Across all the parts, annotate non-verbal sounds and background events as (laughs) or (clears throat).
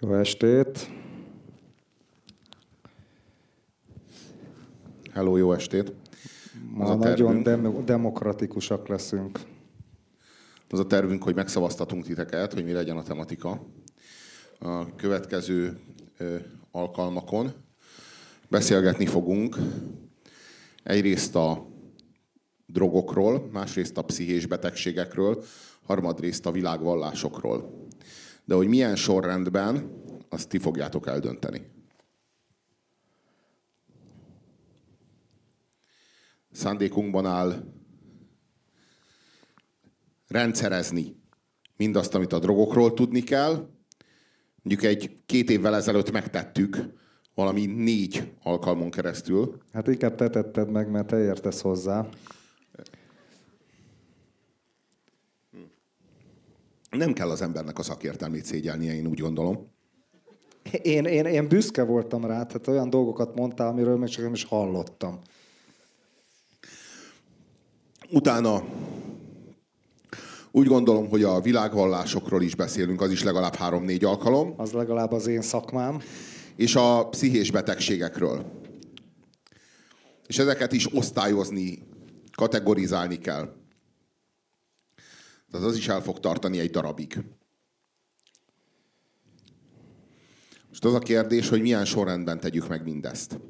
Jó estét! Hello, jó estét! Ma nagyon dem- demokratikusak leszünk. Az a tervünk, hogy megszavaztatunk titeket, hogy mi legyen a tematika. A következő alkalmakon beszélgetni fogunk egyrészt a drogokról, másrészt a pszichés betegségekről, harmadrészt a világvallásokról. De hogy milyen sorrendben, azt ti fogjátok eldönteni. Szándékunkban áll rendszerezni mindazt, amit a drogokról tudni kell. Mondjuk egy két évvel ezelőtt megtettük, valami négy alkalmon keresztül. Hát inkább te tetted meg, mert te értesz hozzá. Nem kell az embernek a szakértelmét szégyelnie, én úgy gondolom. Én, én, én büszke voltam rá, tehát olyan dolgokat mondtál, amiről még csak nem is hallottam. Utána úgy gondolom, hogy a világvallásokról is beszélünk, az is legalább három-négy alkalom, Az legalább az én szakmám. és a pszichés betegségekről. És ezeket is osztályozni, kategorizálni kell. Tehát az is el fog tartani egy darabig. Most az a kérdés, hogy milyen sorrendben tegyük meg mindezt.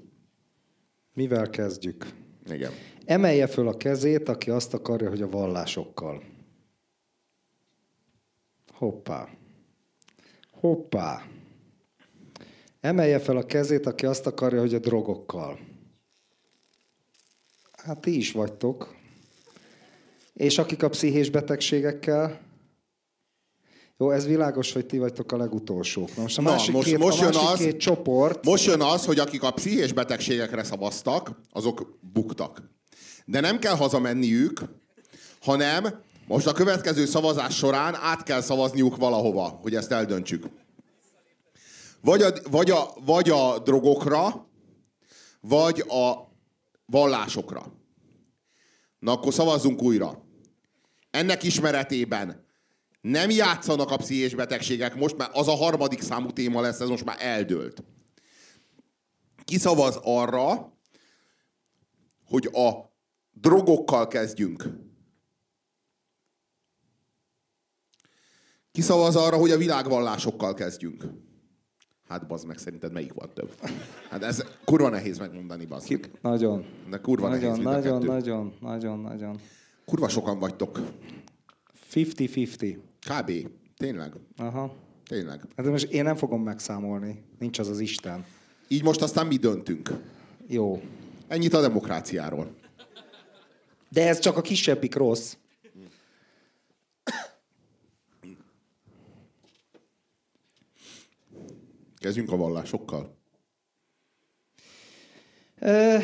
Mivel kezdjük? Igen. Emelje föl a kezét, aki azt akarja, hogy a vallásokkal. Hoppá. Hoppá. Emelje fel a kezét, aki azt akarja, hogy a drogokkal. Hát ti is vagytok. És akik a pszichés betegségekkel? Jó, ez világos, hogy ti vagytok a legutolsók. Na most a Na, másik, most- két, most a jön másik az- két csoport, Most jön az, hogy akik a pszichés betegségekre szavaztak, azok buktak. De nem kell hazamenniük, hanem most a következő szavazás során át kell szavazniuk valahova, hogy ezt eldöntsük. Vagy a, vagy a, vagy a drogokra, vagy a vallásokra. Na akkor szavazzunk újra. Ennek ismeretében nem játszanak a pszichés betegségek, most már az a harmadik számú téma lesz, ez most már eldőlt. Kiszavaz arra, hogy a drogokkal kezdjünk. Kiszavaz arra, hogy a világvallásokkal kezdjünk. Hát bazd meg, szerinted melyik van több? Hát ez kurva nehéz megmondani, bazd meg. nagyon, De kurva nagyon, nehéz nagyon, kettő. nagyon, nagyon, nagyon. Kurva sokan vagytok. 50-50. Kb. Tényleg. Aha. Tényleg. Hát de most én nem fogom megszámolni. Nincs az az Isten. Így most aztán mi döntünk. Jó. Ennyit a demokráciáról. De ez csak a kisebbik rossz. Kezdjünk a vallásokkal. E,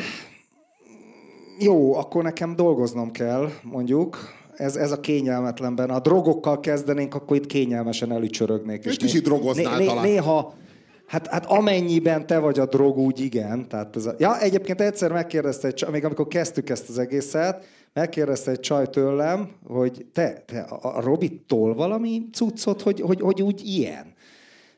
jó, akkor nekem dolgoznom kell, mondjuk. Ez, ez a kényelmetlenben. Ha drogokkal kezdenénk, akkor itt kényelmesen elücsörögnék. Egy né- kicsit drogoznál talán. Néha, hát, hát amennyiben te vagy a drog, úgy igen. Tehát ez a... Ja, egyébként egyszer megkérdezte, egy még amikor kezdtük ezt az egészet, megkérdezte egy csaj tőlem, hogy te, te a a Robi tol valami cuccot, hogy, hogy, hogy úgy ilyen.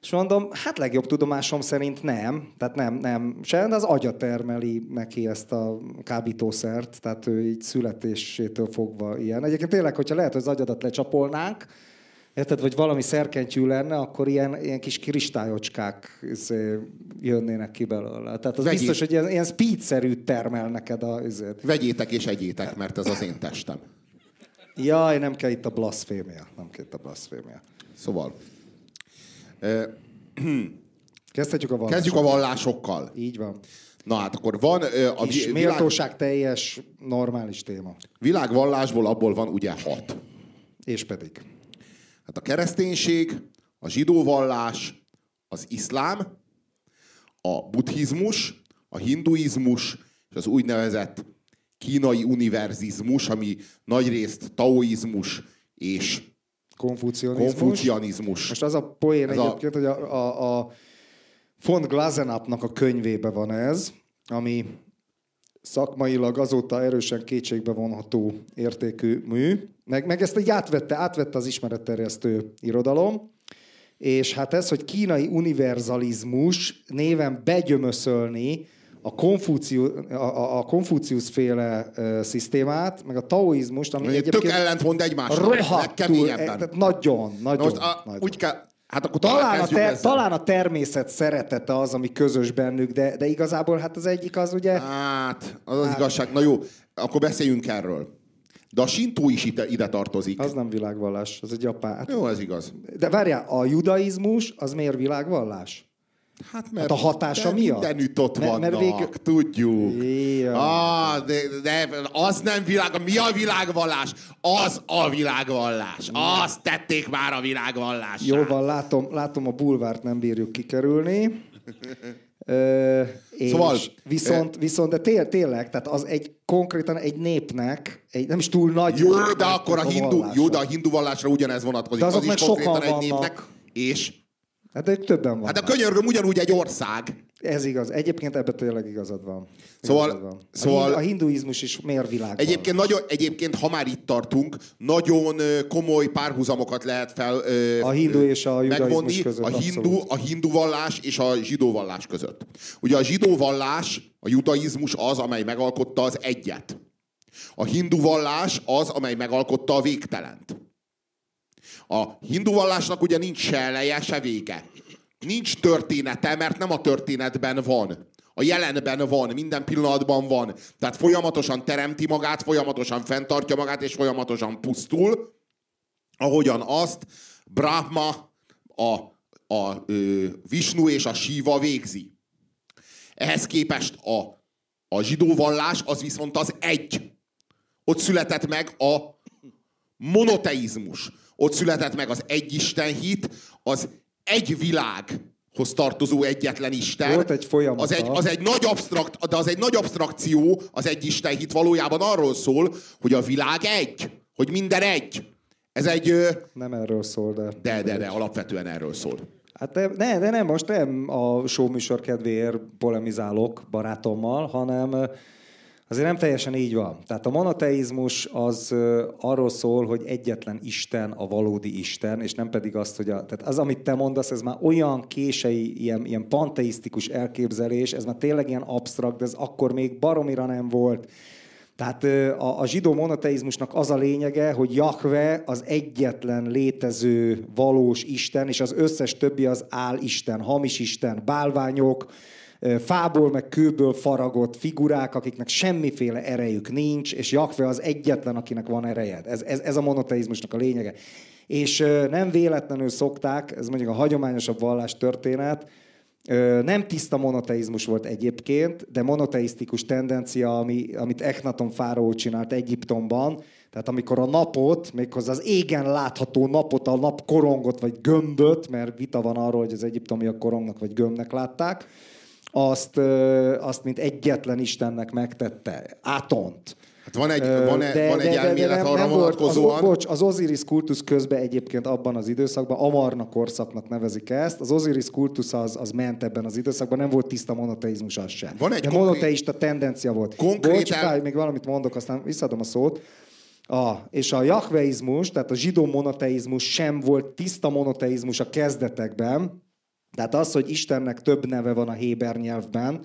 És mondom, hát legjobb tudomásom szerint nem, tehát nem, nem se, de az agya termeli neki ezt a kábítószert, tehát ő így születésétől fogva ilyen. Egyébként tényleg, hogyha lehet, hogy az agyadat lecsapolnánk, érted, vagy valami szerkentyű lenne, akkor ilyen, ilyen kis kristályocskák izé, jönnének ki belőle. Tehát az Vegyél. biztos, hogy ilyen, ilyen speed-szerűt termel neked a... Izét. Vegyétek és egyétek, mert ez az én testem. Jaj, nem kell itt a blasfémia. Nem kell itt a blasfémia. Szóval. (clears throat) Kezdhetjük a. Kezdjük a vallásokkal. Így van. Na hát akkor van ö, a Kis vi- világ, méltóság teljes, normális téma. világvallásból abból van ugye hat. És pedig. Hát a kereszténység, a zsidó vallás, az iszlám, a buddhizmus, a hinduizmus és az úgynevezett kínai univerzizmus, ami nagyrészt taoizmus és Konfucionizmus. konfucianizmus. Most az a poén Ez a- egyébként, hogy a, a, a von Glazenapnak a könyvébe van ez, ami szakmailag azóta erősen kétségbe vonható értékű mű, meg, meg ezt így átvette, átvette az ismeretterjesztő irodalom, és hát ez, hogy kínai univerzalizmus néven begyömöszölni a, Konfúciu, a, a, a Konfúciusz féle uh, szisztémát, meg a taoizmust, ami egyébként tök ellentmond egymásnak, rohadtul, e, tehát nagyon, nagyon, Most a, nagyon. Úgy kell, Hát akkor talán, a ter, talán a természet szeretete az, ami közös bennük, de, de igazából hát az egyik az ugye... Hát, az az hát... igazság. Na jó, akkor beszéljünk erről. De a sintó is ide, ide tartozik. Az nem világvallás, az egy japán. Hát, jó, ez igaz. De várjál, a judaizmus az miért világvallás? Hát, mert hát a hatása miatt? Mindenütt ott mert, vannak, mert vég... tudjuk. Ah, de, de, az nem világ, mi a világvallás? Az a világvallás. Azt tették már a világvallás. Jó van, látom, látom a bulvárt nem bírjuk kikerülni. (laughs) Ö, és szóval, viszont, viszont, de té- tényleg, tehát az egy konkrétan egy népnek, egy nem is túl nagy... Jó, de akkor a, hindu, jó, de a hindu vallásra ugyanez vonatkozik. De azok az meg is konkrétan sokan egy vannak. népnek, és Hát de többen van. Hát a könyörgöm ugyanúgy egy ország. Ez igaz. Egyébként ebben tényleg igazad van. Szóval, igazad van. szóval a, hinduizmus is miért világ? Egyébként, nagyon, egyébként, ha már itt tartunk, nagyon komoly párhuzamokat lehet fel a hindu és a megvonni között, a hindu, a hindu vallás és a zsidó vallás között. Ugye a zsidó vallás, a judaizmus az, amely megalkotta az egyet. A hindu vallás az, amely megalkotta a végtelent. A hindu vallásnak ugye nincs se eleje, se vége. Nincs története, mert nem a történetben van. A jelenben van, minden pillanatban van. Tehát folyamatosan teremti magát, folyamatosan fenntartja magát, és folyamatosan pusztul, ahogyan azt Brahma, a, a ö, Vishnu és a Shiva végzi. Ehhez képest a, a zsidó vallás az viszont az egy. Ott született meg a monoteizmus. Ott született meg az egyisten hit, az egy világhoz tartozó egyetlen Isten. Volt egy folyamat. Az egy, az egy nagy abstrakt, de az egy nagy abstrakció, az egy Isten hit valójában arról szól, hogy a világ egy, hogy minden egy. Ez egy... Nem erről szól, de... De, de, de, alapvetően erről szól. Hát de, ne, de nem, most nem a show műsor kedvéért polemizálok barátommal, hanem Azért nem teljesen így van. Tehát a monoteizmus az arról szól, hogy egyetlen Isten a valódi Isten, és nem pedig azt, hogy a, tehát az, amit te mondasz, ez már olyan kései, ilyen, ilyen panteisztikus elképzelés, ez már tényleg ilyen absztrakt, de ez akkor még baromira nem volt. Tehát a, a zsidó monoteizmusnak az a lényege, hogy Jahve az egyetlen létező valós Isten, és az összes többi az álisten, hamis Isten, bálványok, fából meg kőből faragott figurák, akiknek semmiféle erejük nincs, és Jakve az egyetlen, akinek van ereje. Ez, ez, ez a monoteizmusnak a lényege. És nem véletlenül szokták, ez mondjuk a hagyományosabb vallás történet, nem tiszta monoteizmus volt egyébként, de monoteisztikus tendencia, ami, amit Echnaton fáraó csinált Egyiptomban, tehát amikor a napot, méghozzá az égen látható napot, a nap korongot vagy gömböt, mert vita van arról, hogy az egyiptomiak korongnak vagy gömbnek látták, azt, azt mint egyetlen Istennek megtette. Átont. Hát van egy, van, -e, de, van egy de, elmélet de nem, arra nem vonatkozóan. Az, bocs, az Osiris kultusz közben egyébként abban az időszakban, Amarna korszaknak nevezik ezt, az Osiris kultusz az, az ment ebben az időszakban, nem volt tiszta monoteizmus az sem. Van egy de konkrét... monoteista tendencia volt. Konkrét bocs, el... még valamit mondok, aztán visszadom a szót. A, és a jahveizmus, tehát a zsidó monoteizmus sem volt tiszta monoteizmus a kezdetekben, tehát az, hogy Istennek több neve van a héber nyelvben,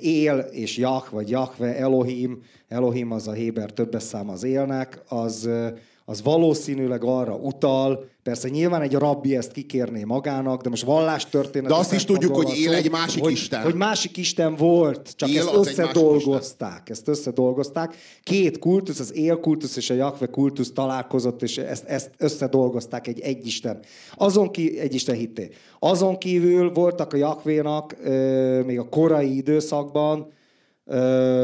él és Jah, vagy Jahve, Elohim, Elohim az a héber többes szám az élnek, az, az valószínűleg arra utal, persze nyilván egy rabbi ezt kikérné magának, de most vallástörténet... De azt is tudjuk, hogy él egy másik hogy, Isten. Hogy másik Isten volt, csak él ezt összedolgozták. Ezt összedolgozták. Két kultusz, az él kultusz és a Jakve kultusz találkozott, és ezt, ezt összedolgozták egy egyisten. Azon ki, egyisten hitté. Azon kívül voltak a Jakvénak még a korai időszakban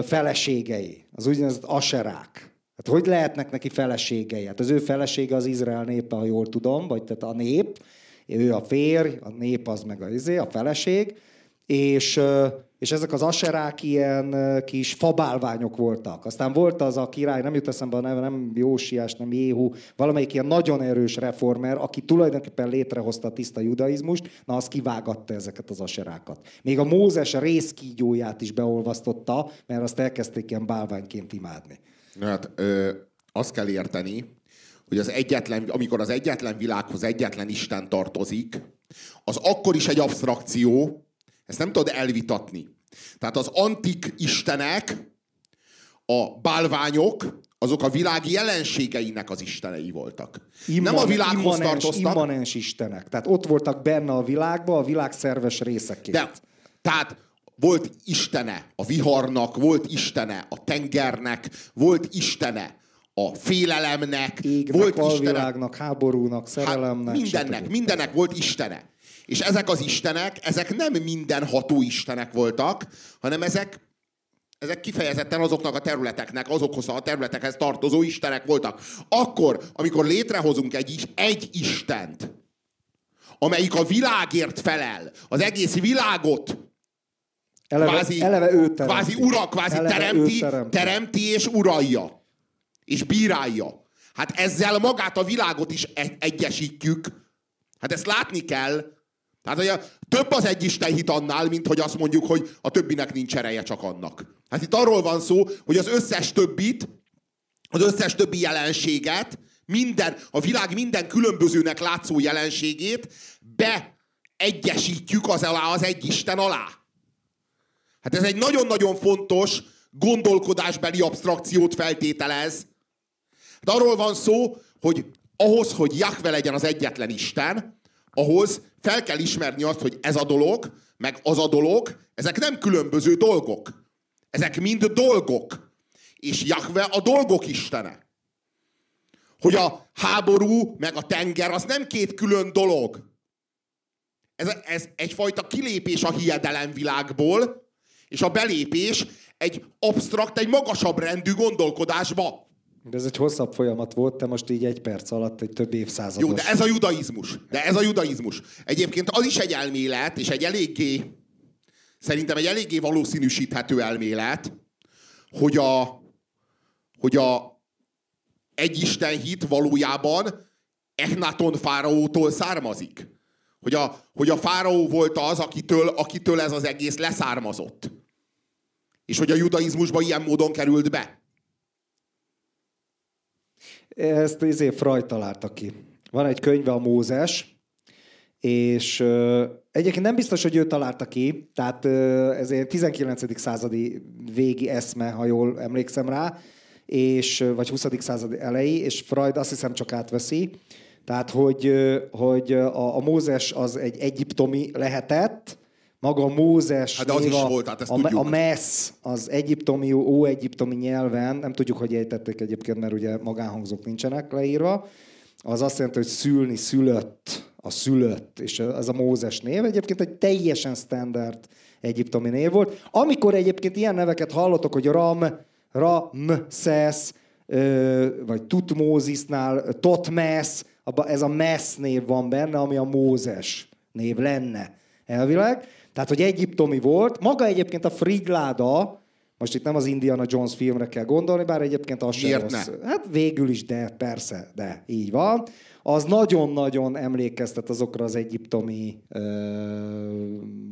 feleségei, az úgynevezett aserák Hát hogy lehetnek neki feleségei? Hát az ő felesége az Izrael népe, ha jól tudom, vagy tehát a nép, ő a férj, a nép az meg a, izé, a feleség, és, és ezek az aserák ilyen kis fabálványok voltak. Aztán volt az a király, nem jut eszembe a neve, nem Jósiás, nem Jéhu, valamelyik ilyen nagyon erős reformer, aki tulajdonképpen létrehozta a tiszta judaizmust, na az kivágatta ezeket az aserákat. Még a Mózes részkígyóját is beolvasztotta, mert azt elkezdték ilyen bálványként imádni. Hát ö, azt kell érteni, hogy az egyetlen, amikor az egyetlen világhoz egyetlen Isten tartozik, az akkor is egy abstrakció, ezt nem tudod elvitatni. Tehát az antik istenek, a bálványok, azok a világ jelenségeinek az istenei voltak. Imman, nem a világhoz immanens, tartoztak. Immanens istenek. Tehát ott voltak benne a világban, a világ szerves részeként. De, tehát volt istene a viharnak, volt istene a tengernek, volt istene a félelemnek, Égnek, volt istene... háborúnak, szerelemnek. Hát mindennek, stb. mindennek volt istene. És ezek az istenek, ezek nem minden ható istenek voltak, hanem ezek ezek kifejezetten azoknak a területeknek, azokhoz a területekhez tartozó istenek voltak. Akkor, amikor létrehozunk egy, egy istent, amelyik a világért felel, az egész világot eleve, kvázi, eleve ő teremti. kvázi ura, kvázi eleve teremti, teremti. teremti és uralja. És bírálja. Hát ezzel magát a világot is egy- egyesítjük. Hát ezt látni kell. Tehát, hogy a, több az egy Isten hit annál, mint hogy azt mondjuk, hogy a többinek nincs ereje csak annak. Hát itt arról van szó, hogy az összes többit, az összes többi jelenséget, minden, a világ minden különbözőnek látszó jelenségét beegyesítjük az alá, az egy Isten alá. Hát ez egy nagyon-nagyon fontos gondolkodásbeli abstrakciót feltételez. Hát arról van szó, hogy ahhoz, hogy Jahve legyen az egyetlen Isten, ahhoz fel kell ismerni azt, hogy ez a dolog, meg az a dolog, ezek nem különböző dolgok. Ezek mind dolgok. És Jahve a dolgok istene. Hogy a háború meg a tenger az nem két külön dolog. Ez, ez egyfajta kilépés a hiedelem világból, és a belépés egy absztrakt, egy magasabb rendű gondolkodásba. De ez egy hosszabb folyamat volt, te most így egy perc alatt egy több évszázados. Jó, de ez a judaizmus. De ez a judaizmus. Egyébként az is egy elmélet, és egy eléggé, szerintem egy eléggé valószínűsíthető elmélet, hogy a, hogy a egy Isten hit valójában Echnaton fáraótól származik. Hogy a, hogy a fáraó volt az, akitől, akitől ez az egész leszármazott. És hogy a judaizmusba ilyen módon került be. Ezt izé Freud találta ki. Van egy könyve, a Mózes, és uh, egyébként nem biztos, hogy ő találta ki, tehát ez egy 19. századi végi eszme, ha jól emlékszem rá, és, vagy 20. századi elejé, és Freud azt hiszem csak átveszi. Tehát, hogy, hogy a, a Mózes az egy egyiptomi lehetett, maga Mózes, hát az is a, volt, hát ezt a, a MESZ, az egyiptomi, ó-egyiptomi nyelven, nem tudjuk, hogy ejtették egyébként, mert ugye magánhangzók nincsenek leírva, az azt jelenti, hogy szülni, szülött, a szülött, és ez a Mózes név egyébként egy teljesen standard egyiptomi név volt. Amikor egyébként ilyen neveket hallottok, hogy Ram, Ramszesz, vagy Tutmózisnál Totmesz, ez a Mesz név van benne, ami a Mózes név lenne elvileg. Tehát, hogy egyiptomi volt. Maga egyébként a Frigláda, most itt nem az Indiana Jones filmre kell gondolni, bár egyébként az sem rossz. Ne? Hát végül is, de persze, de így van. Az nagyon-nagyon emlékeztet azokra az egyiptomi ö,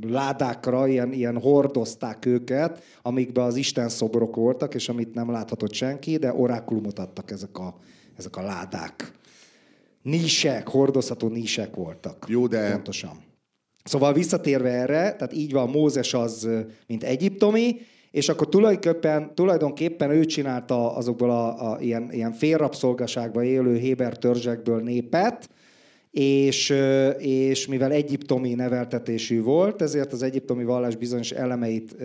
ládákra, ilyen, ilyen hordozták őket, amikben az Isten szobrok voltak, és amit nem láthatott senki, de orákulumot adtak ezek a, ezek a ládák. Nísek, hordozható nísek voltak. Jó, de Pontosan. Szóval visszatérve erre, tehát így van, Mózes az, mint egyiptomi, és akkor tulajdonképpen, tulajdonképpen ő csinálta azokból a, a ilyen, ilyen félrabszolgaságban élő héber törzsekből népet, és, és mivel egyiptomi neveltetésű volt, ezért az egyiptomi vallás bizonyos elemeit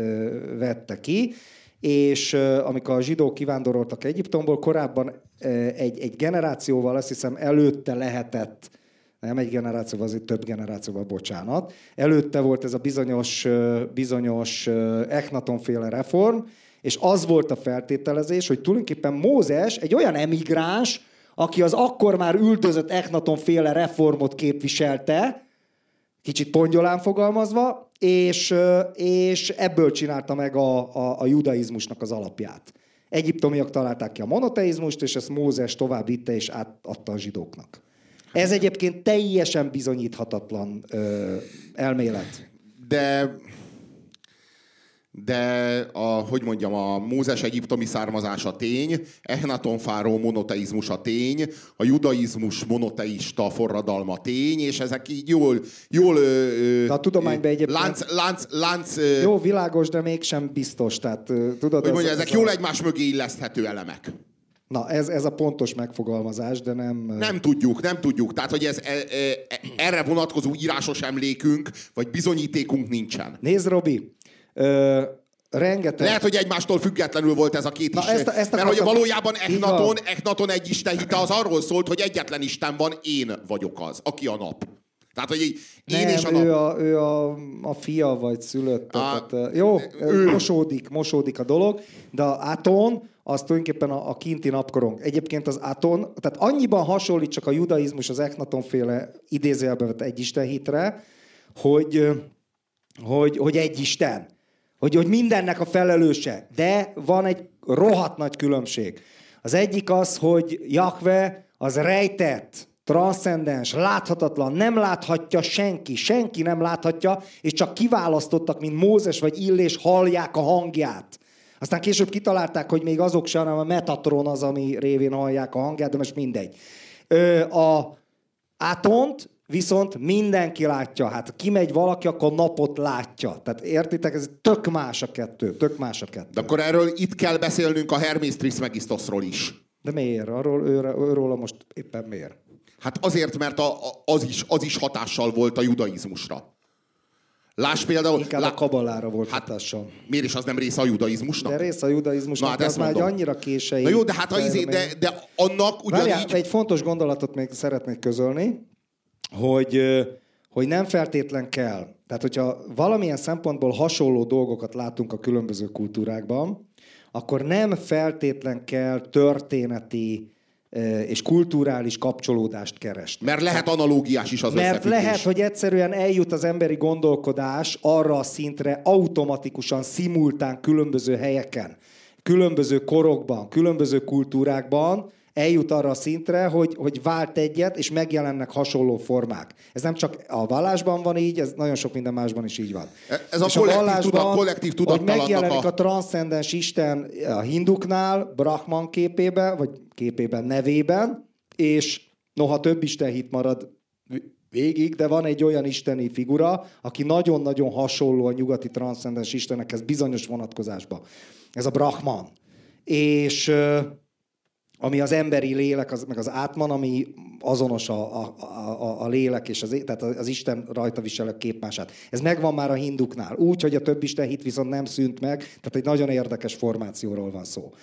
vette ki, és amikor a zsidók kivándoroltak Egyiptomból, korábban egy, egy generációval, azt hiszem előtte lehetett nem egy generációval, azért több generációval, bocsánat. Előtte volt ez a bizonyos, bizonyos Echnaton-féle reform, és az volt a feltételezés, hogy tulajdonképpen Mózes egy olyan emigráns, aki az akkor már üldözött Echnaton-féle reformot képviselte, kicsit pongyolán fogalmazva, és, és ebből csinálta meg a, a, a judaizmusnak az alapját. Egyiptomiak találták ki a monoteizmust, és ezt Mózes tovább vitte és átadta a zsidóknak. Ez egyébként teljesen bizonyíthatatlan ö, elmélet. De de a, hogy mondjam, a Mózes egyiptomi származása tény, Ehnaton fáró monoteizmus a tény, a judaizmus monoteista forradalma tény, és ezek így jól... jól de a tudományban egyébként... Lánc, lánc, lánc, jó, világos, de mégsem biztos. Tehát, tudod, hogy mondja, ezek ez jól a... egymás mögé illeszthető elemek. Na, ez, ez a pontos megfogalmazás, de nem... Nem tudjuk, nem tudjuk. Tehát, hogy ez, e, e, erre vonatkozó írásos emlékünk, vagy bizonyítékunk nincsen. Nézd, Robi, Ö, rengeteg... Lehet, hogy egymástól függetlenül volt ez a két Na, Ezt, ezt Mert hogy valójában Echnaton, Echnaton egy Isten hite az arról szólt, hogy egyetlen Isten van, én vagyok az, aki a nap. Tehát, hogy én Nem, és a nap... ő, a, ő a, a fia vagy szülött. A, tehát, jó, ő... mosódik, mosódik a dolog, de a Aton az tulajdonképpen a, a kinti napkorong. Egyébként az Aton, tehát annyiban hasonlít csak a judaizmus az Echnaton féle idézőjelbe vett egy hitre, hogy, hogy, hogy egy Isten hogy, hogy mindennek a felelőse. De van egy rohadt nagy különbség. Az egyik az, hogy Jakve az rejtett, transzcendens, láthatatlan, nem láthatja senki, senki nem láthatja, és csak kiválasztottak, mint Mózes vagy Illés, hallják a hangját. Aztán később kitalálták, hogy még azok sem, hanem a Metatron az, ami révén hallják a hangját, de most mindegy. Ö, a Átont Viszont mindenki látja. Hát kimegy valaki, akkor napot látja. Tehát értitek, ez tök más a kettő. Tök más a kettő. De akkor erről itt kell beszélnünk a Hermes Trismegistusról is. De miért? Arról, őre, őről most éppen miért? Hát azért, mert a, az, is, az is hatással volt a judaizmusra. Láss például... Inkább lá... a kabalára volt hát, hatással. Miért is az nem része a judaizmusnak? De része a judaizmusnak, Na, hát az már annyira késői. Na jó, de hát a izé, de, de annak ugyanígy... Várjál, egy fontos gondolatot még szeretnék közölni hogy, hogy nem feltétlen kell. Tehát, hogyha valamilyen szempontból hasonló dolgokat látunk a különböző kultúrákban, akkor nem feltétlen kell történeti és kulturális kapcsolódást keresni. Mert lehet analógiás is az Mert lehet, hogy egyszerűen eljut az emberi gondolkodás arra a szintre automatikusan, szimultán különböző helyeken, különböző korokban, különböző kultúrákban, eljut arra a szintre, hogy, hogy vált egyet, és megjelennek hasonló formák. Ez nem csak a vallásban van így, ez nagyon sok minden másban is így van. E, ez és a kollektív, a tudat, kollektív hogy megjelenik a, a transzcendens Isten a hinduknál, Brahman képében, vagy képében, nevében, és noha több Isten hit marad végig, de van egy olyan isteni figura, aki nagyon-nagyon hasonló a nyugati transzcendens istenekhez bizonyos vonatkozásban. Ez a Brahman. És ami az emberi lélek, az, meg az átman, ami azonos a, a, a, a lélek és az, tehát az Isten rajta viselő képmását. Ez megvan már a hinduknál, úgy, hogy a több Isten hit viszont nem szűnt meg, tehát egy nagyon érdekes formációról van szó.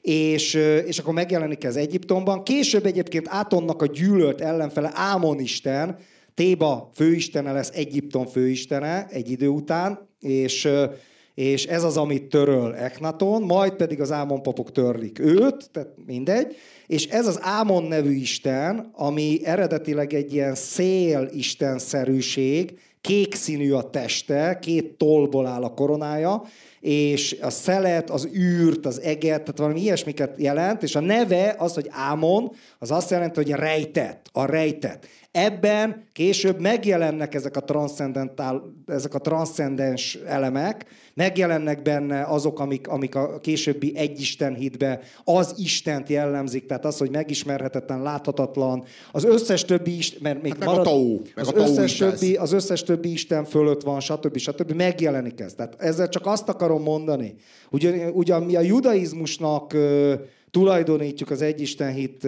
És, és akkor megjelenik ez Egyiptomban. Később egyébként Átonnak a gyűlölt ellenfele Ámon Isten, Téba főistene lesz Egyiptom főistene egy idő után, és és ez az, amit töröl Eknaton, majd pedig az Ámon papok törlik őt, tehát mindegy, és ez az Ámon nevű isten, ami eredetileg egy ilyen szél istenszerűség, kék színű a teste, két tollból áll a koronája, és a szelet, az űrt, az eget, tehát valami ilyesmiket jelent, és a neve az, hogy Ámon, az azt jelenti, hogy rejtett, a rejtett. Ebben később megjelennek ezek a ezek a transzcendens elemek, megjelennek benne azok, amik, amik a későbbi egyisten hitbe az Istent jellemzik, tehát az, hogy megismerhetetlen, láthatatlan, az összes többi Isten, mert még hát marad, a tau, meg az, a összes többi, az összes többi Isten fölött van, stb. stb. megjelenik ez. Tehát ezzel csak azt akarom mondani, ugyan, ugyan mi a judaizmusnak tulajdonítjuk az egyisten hit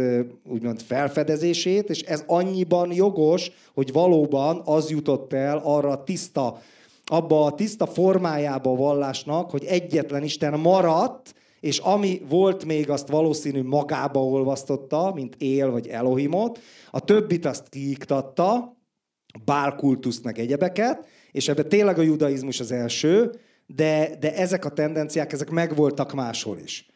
úgymond felfedezését, és ez annyiban jogos, hogy valóban az jutott el arra a tiszta, abba a tiszta formájába a vallásnak, hogy egyetlen Isten maradt, és ami volt még, azt valószínű magába olvasztotta, mint él vagy Elohimot, a többit azt kiiktatta, bálkultuszt meg egyebeket, és ebben tényleg a judaizmus az első, de, de ezek a tendenciák, ezek megvoltak máshol is.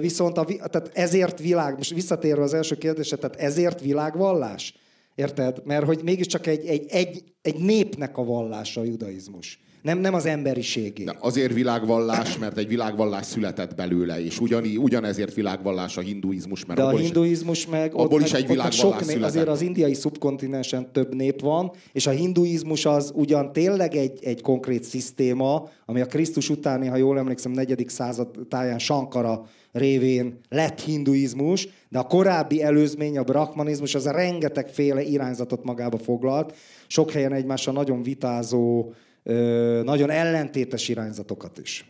Viszont a, tehát ezért világ, most visszatérve az első kérdésre, tehát ezért világvallás? Érted? Mert hogy mégiscsak egy, egy, egy, egy népnek a vallása a judaizmus. Nem, nem az emberiségé. De azért világvallás, mert egy világvallás született belőle, és ugyani, ugyanezért világvallás a hinduizmus, mert De a abból is- hinduizmus meg... abból ott is meg- egy meg világvallás sok nép, született. Azért az indiai szubkontinensen több nép van, és a hinduizmus az ugyan tényleg egy, egy konkrét szisztéma, ami a Krisztus utáni, ha jól emlékszem, negyedik század táján Sankara révén lett hinduizmus, de a korábbi előzmény, a brahmanizmus, az a rengetegféle irányzatot magába foglalt, sok helyen egymással nagyon vitázó, nagyon ellentétes irányzatokat is.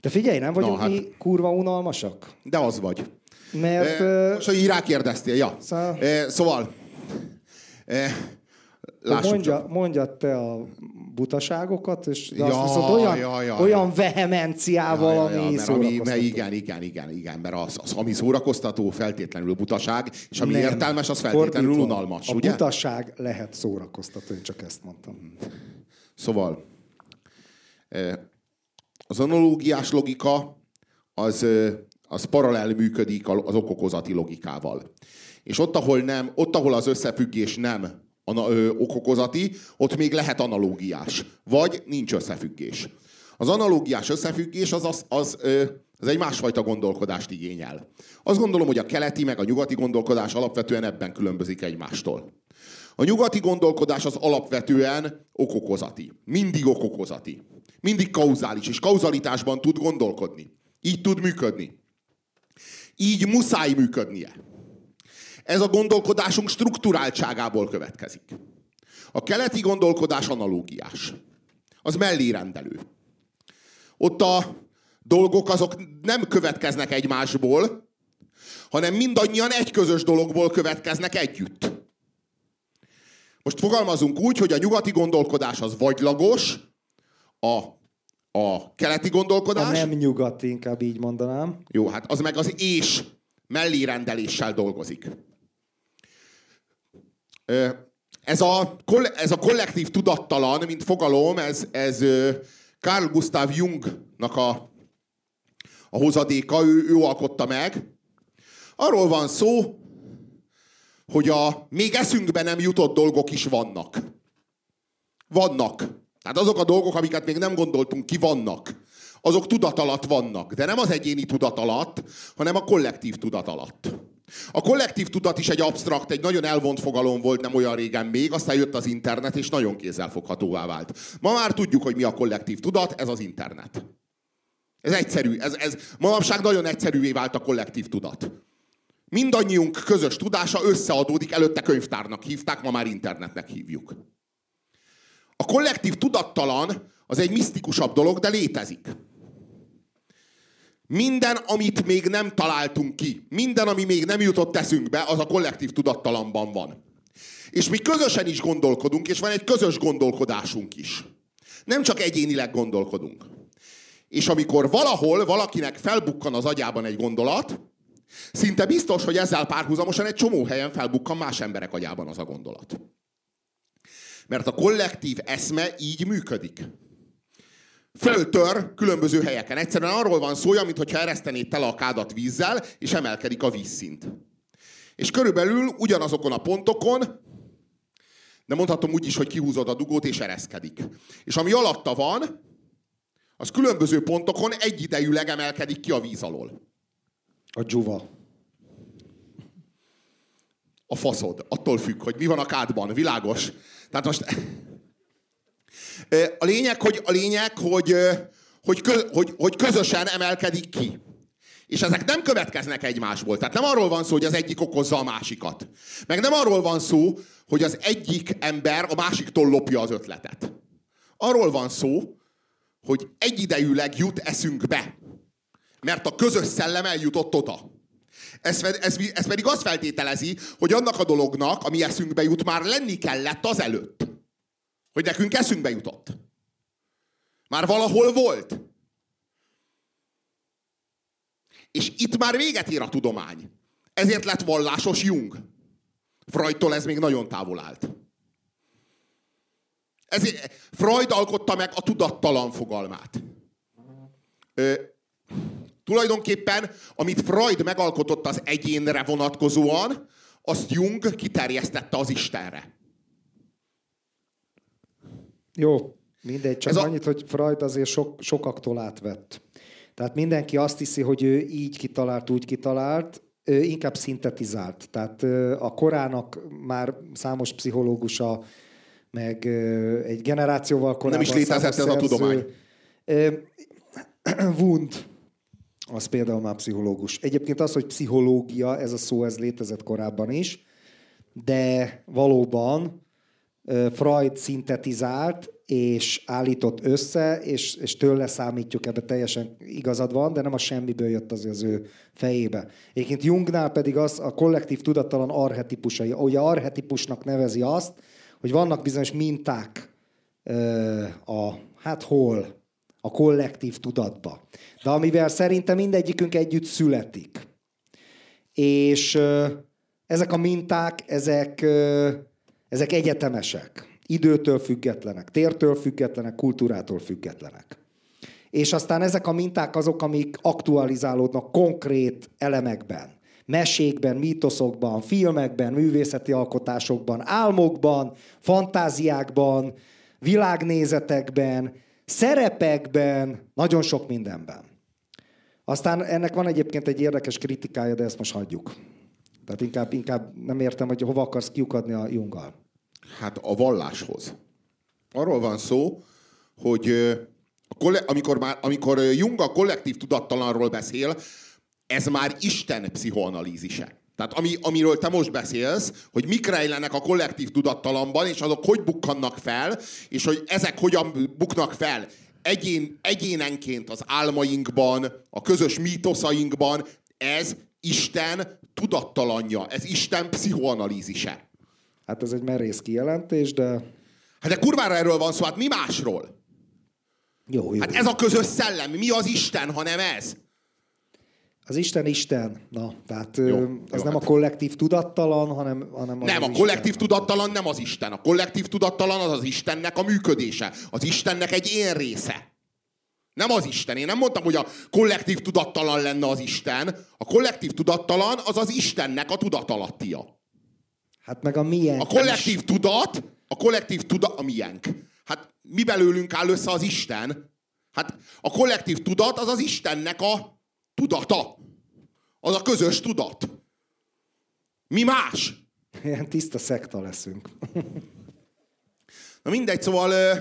De figyelj, nem vagyunk Na, hát- mi kurva unalmasak? De az vagy. Mert... E, most, hogy rákérdeztél, ja. Szóval- E, szóval, e, lássuk mondja, csak. mondja te a butaságokat, és de Ja, azt viszont olyan, ja, ja, olyan ja. vehemenciával, Ja, ami ja, ja, mert, ami, mert igen, igen, igen, igen, mert az, az, ami szórakoztató, feltétlenül butaság, és ami Nem. értelmes, az feltétlenül Fordítva. unalmas, A ugye? butaság lehet szórakoztató, én csak ezt mondtam. Szóval eh, az analógiás logika az, eh, az paralel működik az okokozati logikával. És ott, ahol nem, ott, ahol az összefüggés nem ana, ö, okokozati, ott még lehet analógiás. Vagy nincs összefüggés. Az analógiás összefüggés az, az, az, ö, az egy másfajta gondolkodást igényel. Azt gondolom, hogy a keleti meg a nyugati gondolkodás alapvetően ebben különbözik egymástól. A nyugati gondolkodás az alapvetően okokozati. Mindig okokozati. Mindig kauzális, és kauzalitásban tud gondolkodni. Így tud működni. Így muszáj működnie. Ez a gondolkodásunk strukturáltságából következik. A keleti gondolkodás analógiás. Az mellérendelő. Ott a dolgok azok nem következnek egymásból, hanem mindannyian egy közös dologból következnek együtt. Most fogalmazunk úgy, hogy a nyugati gondolkodás az vagylagos, a, a keleti A gondolkodás... nem nyugati, inkább így mondanám. Jó, hát az meg az és mellérendeléssel dolgozik. Ez a, ez a kollektív tudattalan, mint fogalom, ez, ez Carl Gustav Jungnak a, a hozadéka, ő, ő alkotta meg. Arról van szó, hogy a még eszünkbe nem jutott dolgok is vannak. Vannak. Tehát azok a dolgok, amiket még nem gondoltunk ki, vannak. Azok tudat alatt vannak. De nem az egyéni tudat alatt, hanem a kollektív tudat alatt. A kollektív tudat is egy absztrakt, egy nagyon elvont fogalom volt nem olyan régen még, aztán jött az internet, és nagyon kézzelfoghatóvá vált. Ma már tudjuk, hogy mi a kollektív tudat, ez az internet. Ez egyszerű, ez, ez manapság nagyon egyszerűvé vált a kollektív tudat. Mindannyiunk közös tudása összeadódik, előtte könyvtárnak hívták, ma már internetnek hívjuk. A kollektív tudattalan az egy misztikusabb dolog, de létezik. Minden, amit még nem találtunk ki, minden, ami még nem jutott eszünkbe, az a kollektív tudattalamban van. És mi közösen is gondolkodunk, és van egy közös gondolkodásunk is. Nem csak egyénileg gondolkodunk. És amikor valahol valakinek felbukkan az agyában egy gondolat, szinte biztos, hogy ezzel párhuzamosan egy csomó helyen felbukkan más emberek agyában az a gondolat. Mert a kollektív eszme így működik. Föltör különböző helyeken. Egyszerűen arról van szó, mintha eresztenéd tele a kádat vízzel, és emelkedik a vízszint. És körülbelül ugyanazokon a pontokon, de mondhatom úgy is, hogy kihúzod a dugót, és ereszkedik. És ami alatta van, az különböző pontokon egyidejűleg emelkedik ki a víz alól. A dzsuva. A faszod. Attól függ, hogy mi van a kádban. Világos. Tehát most... A lényeg, hogy, a lényeg, hogy, hogy, hogy, hogy közösen emelkedik ki. És ezek nem következnek egymásból. Tehát nem arról van szó, hogy az egyik okozza a másikat. Meg nem arról van szó, hogy az egyik ember a másiktól lopja az ötletet. Arról van szó, hogy egyidejűleg jut eszünkbe. Mert a közös szellem eljutott oda. Ez, ez, ez pedig azt feltételezi, hogy annak a dolognak, ami eszünkbe jut, már lenni kellett az előtt. Hogy nekünk eszünkbe jutott. Már valahol volt. És itt már véget ér a tudomány. Ezért lett vallásos Jung. Freudtól ez még nagyon távol állt. Ezért Freud alkotta meg a tudattalan fogalmát. Ö, tulajdonképpen, amit Freud megalkotott az egyénre vonatkozóan, azt Jung kiterjesztette az Istenre. Jó, mindegy, csak Ez a- annyit, hogy Freud azért sok, sokaktól átvett. Tehát mindenki azt hiszi, hogy ő így kitalált, úgy kitalált, ő inkább szintetizált. Tehát a korának már számos pszichológusa, meg egy generációval korábban is létezett ez a tudomány. Ö, (clears throat) Wundt, az például már pszichológus. Egyébként az, hogy pszichológia, ez a szó, ez létezett korábban is, de valóban Freud szintetizált, és állított össze, és, és tőle számítjuk, ebbe teljesen igazad van, de nem a semmiből jött az az ő fejébe. Egyébként Jungnál pedig az a kollektív tudattalan arhetipusai. Ugye arhetipusnak nevezi azt, hogy vannak bizonyos minták a, hát hol? A kollektív tudatba. De amivel szerintem mindegyikünk együtt születik. És ezek a minták, ezek, ezek egyetemesek. Időtől függetlenek, tértől függetlenek, kultúrától függetlenek. És aztán ezek a minták azok, amik aktualizálódnak konkrét elemekben. Mesékben, mítoszokban, filmekben, művészeti alkotásokban, álmokban, fantáziákban, világnézetekben, szerepekben, nagyon sok mindenben. Aztán ennek van egyébként egy érdekes kritikája, de ezt most hagyjuk. Tehát inkább, inkább nem értem, hogy hova akarsz kiukadni a Junggal. Hát a valláshoz. Arról van szó, hogy amikor, már, amikor Jung a kollektív tudattalanról beszél, ez már Isten pszichoanalízise. Tehát ami, amiről te most beszélsz, hogy mik rejlenek a kollektív tudattalamban, és azok hogy bukkannak fel, és hogy ezek hogyan buknak fel egyén, egyénenként az álmainkban, a közös mítoszainkban, ez Isten tudattalanja, ez Isten pszichoanalízise. Hát ez egy merész kijelentés, de Hát de kurvára erről van szó, hát mi másról? jó, jó. Hát ez a közös szellem, mi az Isten, hanem ez? Az Isten Isten. Na, tehát Jó, jó, jó, az nem hát- a kollektív tudattalan, hanem, hanem az Nem, az a Isten. kollektív tudattalan nem az Isten. A kollektív tudattalan az az Istennek a működése. Az Istennek egy én része. Nem az Isten. Én nem mondtam, hogy a kollektív tudattalan lenne az Isten. A kollektív tudattalan az az Istennek a tudatalattia. Hát meg a milyen. A kollektív tudat, a kollektív tudat, a miénk. Hát mi belőlünk áll össze az Isten? Hát a kollektív tudat az az Istennek a tudata. Az a közös tudat. Mi más? Ilyen tiszta szekta leszünk. Na mindegy, szóval ö,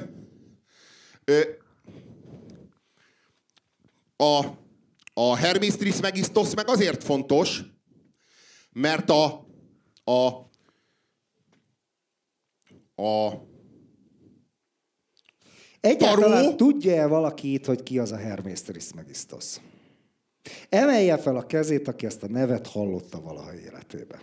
ö, a, a Hermes Trismegistos meg azért fontos, mert a, a, a Egyáltalán Taró? tudja-e valaki itt, hogy ki az a Hermes Trismegistos? Emelje fel a kezét, aki ezt a nevet hallotta valaha életébe.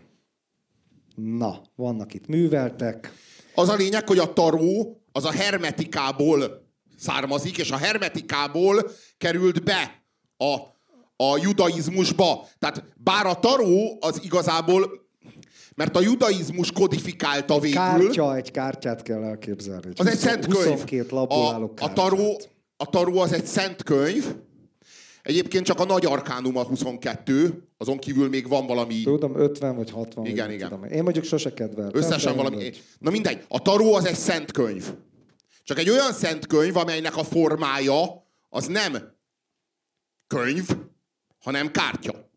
Na, vannak itt műveltek. Az a lényeg, hogy a taró az a hermetikából származik, és a hermetikából került be a, a judaizmusba. Tehát bár a taró az igazából, mert a judaizmus kodifikálta végül. Kártya, egy kártyát kell elképzelni. Az egy szent könyv. 22 labból A, álló a, taró, a taró az egy szent könyv. Egyébként csak a nagy arkánum a 22, azon kívül még van valami Tudom, 50 vagy 60. Igen, vagy igen. Tudom. Én mondjuk sose kedveltem. Összesen valami... mindegy. Na mindegy, a taró az egy szent könyv. Csak egy olyan szent könyv, amelynek a formája az nem könyv, hanem kártya.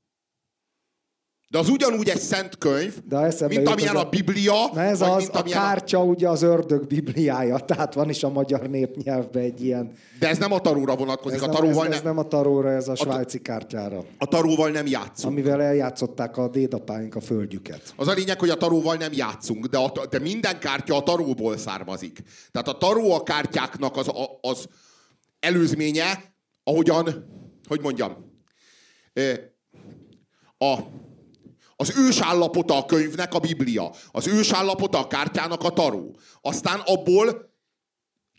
De az ugyanúgy egy szent könyv, De mint amilyen a Biblia, Na ez vagy az, mint a kártya ugye az ördög bibliája, (laughs) tehát van is a magyar népnyelvben egy ilyen. De ez nem a taróra vonatkozik, Ez, a nem, taróval, ez, ez nem, nem a taróra, ez a svájci kártyára, a taróval nem játszunk. amivel eljátszották a dédapáink a földjüket. Az a lényeg, hogy a taróval nem játszunk, de, a, de minden kártya a taróból származik. Tehát a taró a kártyáknak az, a- az előzménye, ahogyan, hogy mondjam, a, az ősállapota a könyvnek a Biblia, az ősállapota a kártyának a taró. Aztán abból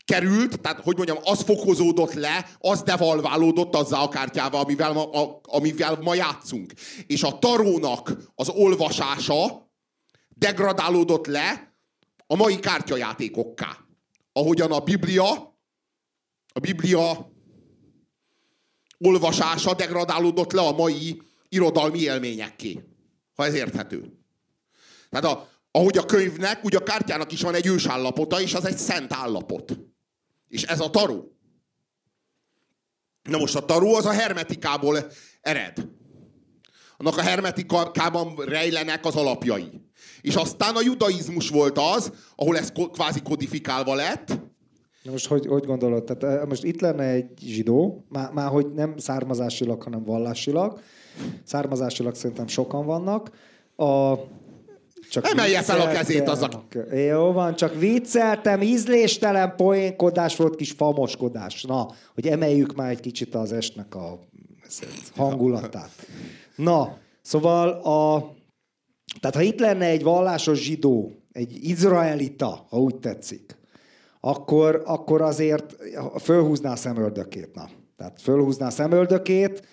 került, tehát hogy mondjam, az fokozódott le, az devalválódott azzal a kártyával, amivel ma, a, amivel ma játszunk. És a tarónak az olvasása degradálódott le a mai kártyajátékokká. Ahogyan a Biblia, a Biblia olvasása degradálódott le a mai irodalmi élményekké. Ha ez érthető. Tehát a, ahogy a könyvnek, úgy a kártyának is van egy ősállapota, és az egy szent állapot. És ez a taró. Na most a taró az a hermetikából ered. Annak a hermetikában rejlenek az alapjai. És aztán a judaizmus volt az, ahol ez kvázi kodifikálva lett. Na most hogy, hogy gondolod? Tehát eh, most itt lenne egy zsidó, már, már hogy nem származásilag, hanem vallásilag. Származásilag szerintem sokan vannak. A, csak Emelje fel a kezét az, a... Jó van, csak vicceltem, ízléstelen poénkodás volt, kis famoskodás. Na, hogy emeljük már egy kicsit az estnek a hangulatát. Na, szóval a... Tehát ha itt lenne egy vallásos zsidó, egy izraelita, ha úgy tetszik, akkor, akkor azért fölhúzná a szemöldökét. Na. Tehát fölhúzná a szemöldökét,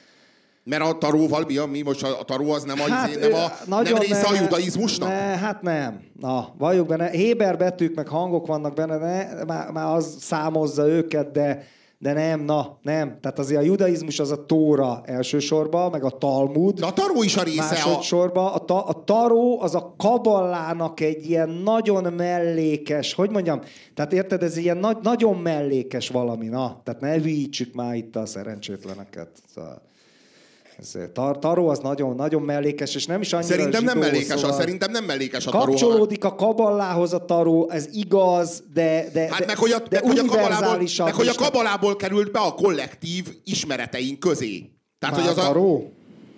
mert a taróval mi, mi most a, a taró az nem a, hát, izé, nem a nem része ne, a judaizmusnak? Ne, hát nem. Na, valljuk benne. Héber betűk meg hangok vannak benne, ne, már, már az számozza őket, de, de nem, na, nem. Tehát azért a judaizmus az a Tóra elsősorban, meg a Talmud. De a taró is a része. Másodszorban. A, ta, a taró az a kaballának egy ilyen nagyon mellékes, hogy mondjam, tehát érted, ez ilyen nagy, nagyon mellékes valami, na. Tehát ne hülyítsük már itt a szerencsétleneket. Szóval. Ez tar- taró az nagyon, nagyon mellékes, és nem is annyira Szerintem zsidó, nem mellékes, szóval szerintem nem mellékes a taró. Kapcsolódik a kaballához a taró, ez igaz, de, de, hát meg, hogy a, de meg, hogy a kabalából, meg, hogy a kabalából került be a kollektív ismereteink közé. Tehát, Már hogy az taró?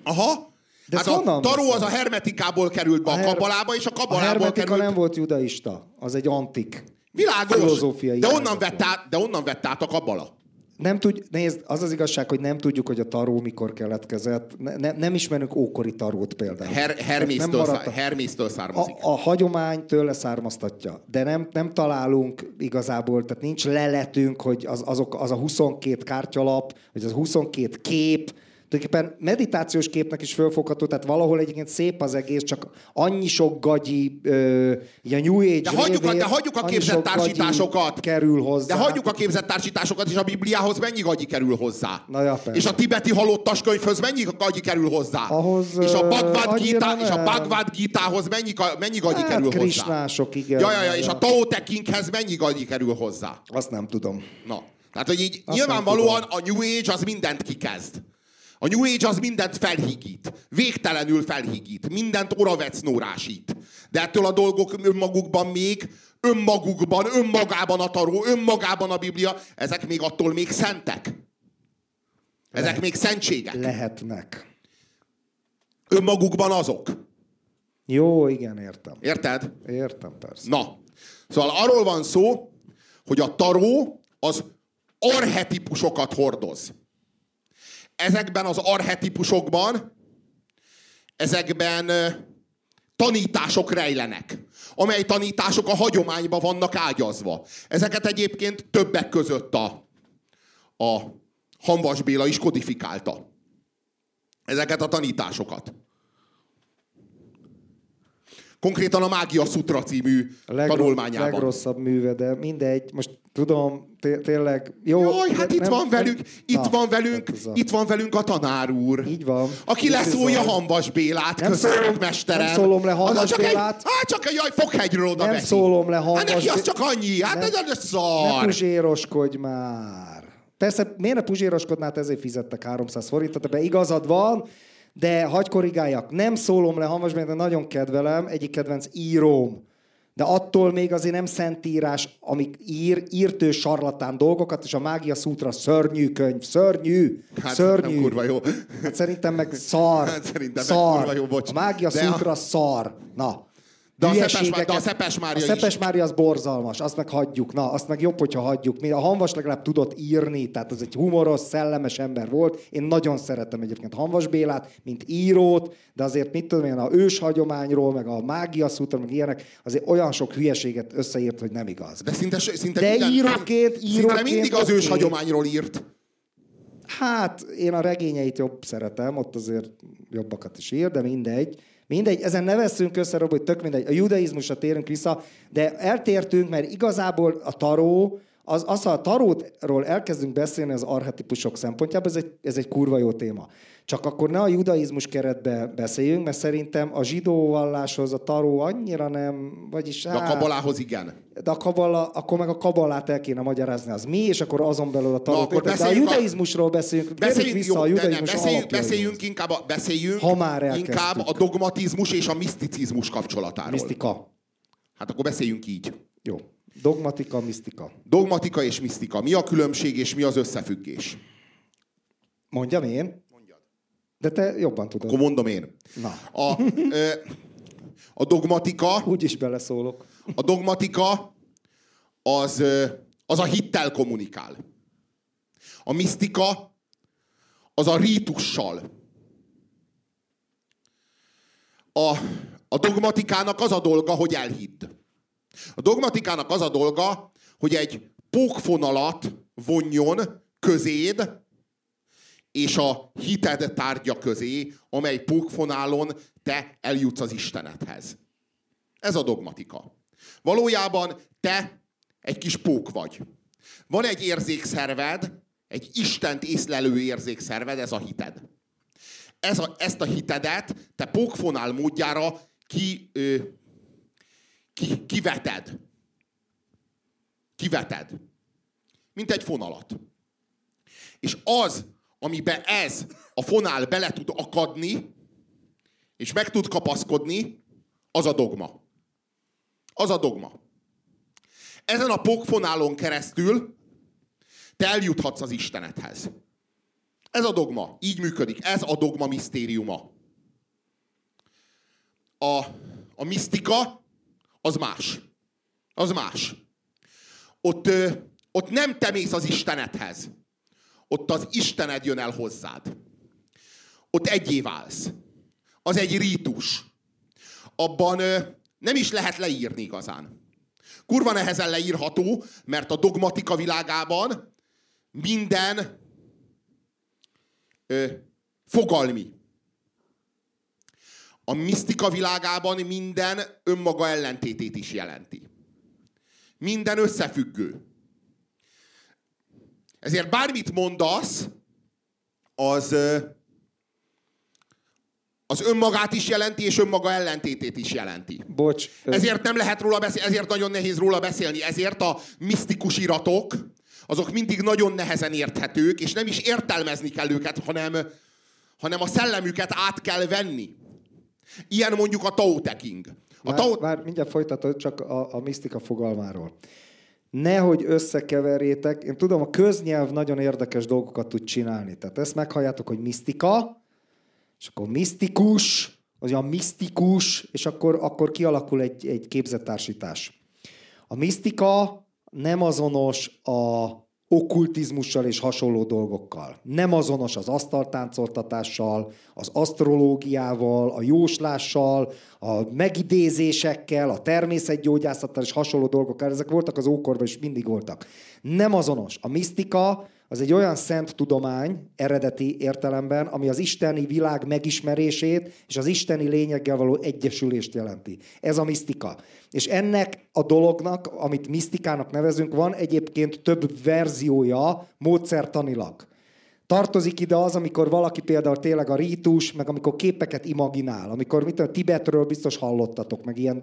a... Aha, de hát a taró az a hermetikából került be a, a her... kabalába, és a kabalából a hermetika került... nem volt judaista, az egy antik. Világos, de onnan, vett át, de onnan vett át a kabala. Nem tud, nézd, az az igazság, hogy nem tudjuk, hogy a taró mikor keletkezett. Ne, ne, nem ismerünk ókori tarót például. Her, szá, Hermésztől származik. A, a hagyomány tőle származtatja, de nem, nem találunk igazából, tehát nincs leletünk, hogy az, azok, az a 22 kártyalap, vagy az 22 kép, tulajdonképpen meditációs képnek is fölfogható, tehát valahol egyébként szép az egész, csak annyi sok gagyi, ö, ilyen New Age de hagyjuk, révén, de hagyjuk a képzett társításokat. Kerül hozzá. De hagyjuk a képzett társításokat, és a Bibliához mennyi gagyi kerül hozzá? Na ja, és a tibeti halottas könyvhöz mennyi gagyi kerül hozzá? Ahhoz, és a Bhagavad, Gita, és a Bhagavad Gita-hoz mennyi, mennyi gagyi hát, kerül hozzá? Krisnások, igen. Ja, ja, ja, és a Tao Te Chinghez mennyi gagyi kerül hozzá? Azt nem tudom. Na. Tehát, hogy így Azt nyilvánvalóan a New Age az mindent kikezd. A New Age az mindent felhigít. Végtelenül felhigít. Mindent oravecnórásít. De ettől a dolgok önmagukban még, önmagukban, önmagában a taró, önmagában a Biblia, ezek még attól még szentek. Ezek Lehet, még szentségek. Lehetnek. Önmagukban azok. Jó, igen, értem. Érted? Értem, persze. Na, szóval arról van szó, hogy a taró az arhetipusokat hordoz ezekben az arhetipusokban, ezekben tanítások rejlenek, amely tanítások a hagyományba vannak ágyazva. Ezeket egyébként többek között a, a Hanvas Béla is kodifikálta. Ezeket a tanításokat. Konkrétan a Mágia Sutra című a legro- tanulmányában. legrosszabb műve, de mindegy. Most tudom, tényleg jó. Jaj, hát itt nem, van velünk, nem, itt na, van velünk, a... itt van velünk a tanár úr. Így van. Aki leszólja Hambas Bélát, nem szólom, mesterem. Nem szólom le Hambas csak Bélát. Egy, hát csak egy jaj, foghegyről oda Nem veszi. szólom le Hambas Hát neki az csak annyi, hát nem, ez a szar. Ne puzséroskodj már. Persze, miért ne puzséroskodnál, ezért fizettek 300 forintot, de igazad van, de hagy korrigáljak, nem szólom le Hanvas de nagyon kedvelem, egyik kedvenc íróm. De attól még azért nem szentírás, amik ír, írtő sarlatán dolgokat, és a Mágia Szútra szörnyű könyv, szörnyű, hát, szörnyű. Nem kurva jó. Hát szerintem meg szar. Hát szerintem szar. meg kurva jó, bocs. A Mágia Szútra a... szar. Na, de a, Szepes, de a Szepes Mária A Szepes Mária az borzalmas, azt meg hagyjuk. Na, azt meg jobb, hogyha hagyjuk. A Hanvas legalább tudott írni, tehát az egy humoros, szellemes ember volt. Én nagyon szeretem egyébként Hanvas Bélát, mint írót, de azért mit tudom én, a ős hagyományról, meg a mágia szútra, meg ilyenek, azért olyan sok hülyeséget összeírt, hogy nem igaz. De szinte, szinte de minden, íróként, íróként... Szinte mindig az ős hagyományról írt. Hát, én a regényeit jobb szeretem, ott azért jobbakat is ír, de mindegy. Mindegy, ezen ne veszünk össze, Robi, tök mindegy. A judaizmusra térünk vissza, de eltértünk, mert igazából a taró az, az, ha a tarótról elkezdünk beszélni az arhetipusok szempontjából, ez egy, ez egy kurva jó téma. Csak akkor ne a judaizmus keretbe beszéljünk, mert szerintem a zsidó valláshoz a taró annyira nem, vagyis... De a kabalához igen. De a kabala, akkor meg a kabalát el kéne magyarázni, az mi, és akkor azon belül a taró. akkor de a judaizmusról beszéljünk, beszéljünk vissza jó, a judaizmus beszéljünk, beszéljünk inkább, a, beszéljünk ha már inkább a dogmatizmus és a miszticizmus kapcsolatáról. Misztika. Hát akkor beszéljünk így. Jó. Dogmatika, misztika. Dogmatika és misztika. Mi a különbség és mi az összefüggés? Mondjam én? De te jobban tudod. Akkor mondom én. Na. A, ö, a dogmatika... Úgy is beleszólok. A dogmatika az, az a hittel kommunikál. A misztika az a rítussal. A, a dogmatikának az a dolga, hogy elhidd. A dogmatikának az a dolga, hogy egy pókfonalat vonjon közéd, és a hited tárgya közé, amely pókfonálon te eljutsz az Istenethez. Ez a dogmatika. Valójában te egy kis pók vagy. Van egy érzékszerved, egy Istent észlelő érzékszerved, ez a hited. Ez a, ezt a hitedet te pókfonál módjára ki, ö, ki, kiveted. Kiveted. Mint egy fonalat. És az, amiben ez a fonál bele tud akadni, és meg tud kapaszkodni, az a dogma. Az a dogma. Ezen a pokfonálon keresztül te eljuthatsz az Istenethez. Ez a dogma. Így működik. Ez a dogma misztériuma. A, a misztika az más. Az más. Ott, ott nem te mész az Istenethez ott az Istened jön el hozzád. Ott egyé válsz. Az egy rítus. Abban nem is lehet leírni igazán. Kurva nehezen leírható, mert a dogmatika világában minden ö, fogalmi. A misztika világában minden önmaga ellentétét is jelenti. Minden összefüggő. Ezért bármit mondasz, az, az önmagát is jelenti, és önmaga ellentétét is jelenti. Bocs. Ezért nem lehet róla beszélni, ezért nagyon nehéz róla beszélni. Ezért a misztikus iratok, azok mindig nagyon nehezen érthetők, és nem is értelmezni kell őket, hanem, hanem a szellemüket át kell venni. Ilyen mondjuk a Tao Te King. A már, Tao... már mindjárt folytatod csak a, a misztika fogalmáról nehogy összekeverjétek. Én tudom, a köznyelv nagyon érdekes dolgokat tud csinálni. Tehát ezt meghalljátok, hogy misztika, és akkor misztikus, az olyan misztikus, és akkor, akkor kialakul egy, egy képzettársítás. A misztika nem azonos a okkultizmussal és hasonló dolgokkal. Nem azonos az asztaltáncoltatással, az asztrológiával, a jóslással, a megidézésekkel, a természetgyógyászattal és hasonló dolgokkal. Ezek voltak az ókorban, és mindig voltak. Nem azonos. A misztika az egy olyan szent tudomány eredeti értelemben, ami az isteni világ megismerését és az isteni lényeggel való egyesülést jelenti. Ez a misztika. És ennek a dolognak, amit misztikának nevezünk, van egyébként több verziója módszertanilag. Tartozik ide az, amikor valaki például tényleg a rítus, meg amikor képeket imaginál, amikor mit a Tibetről biztos hallottatok, meg ilyen,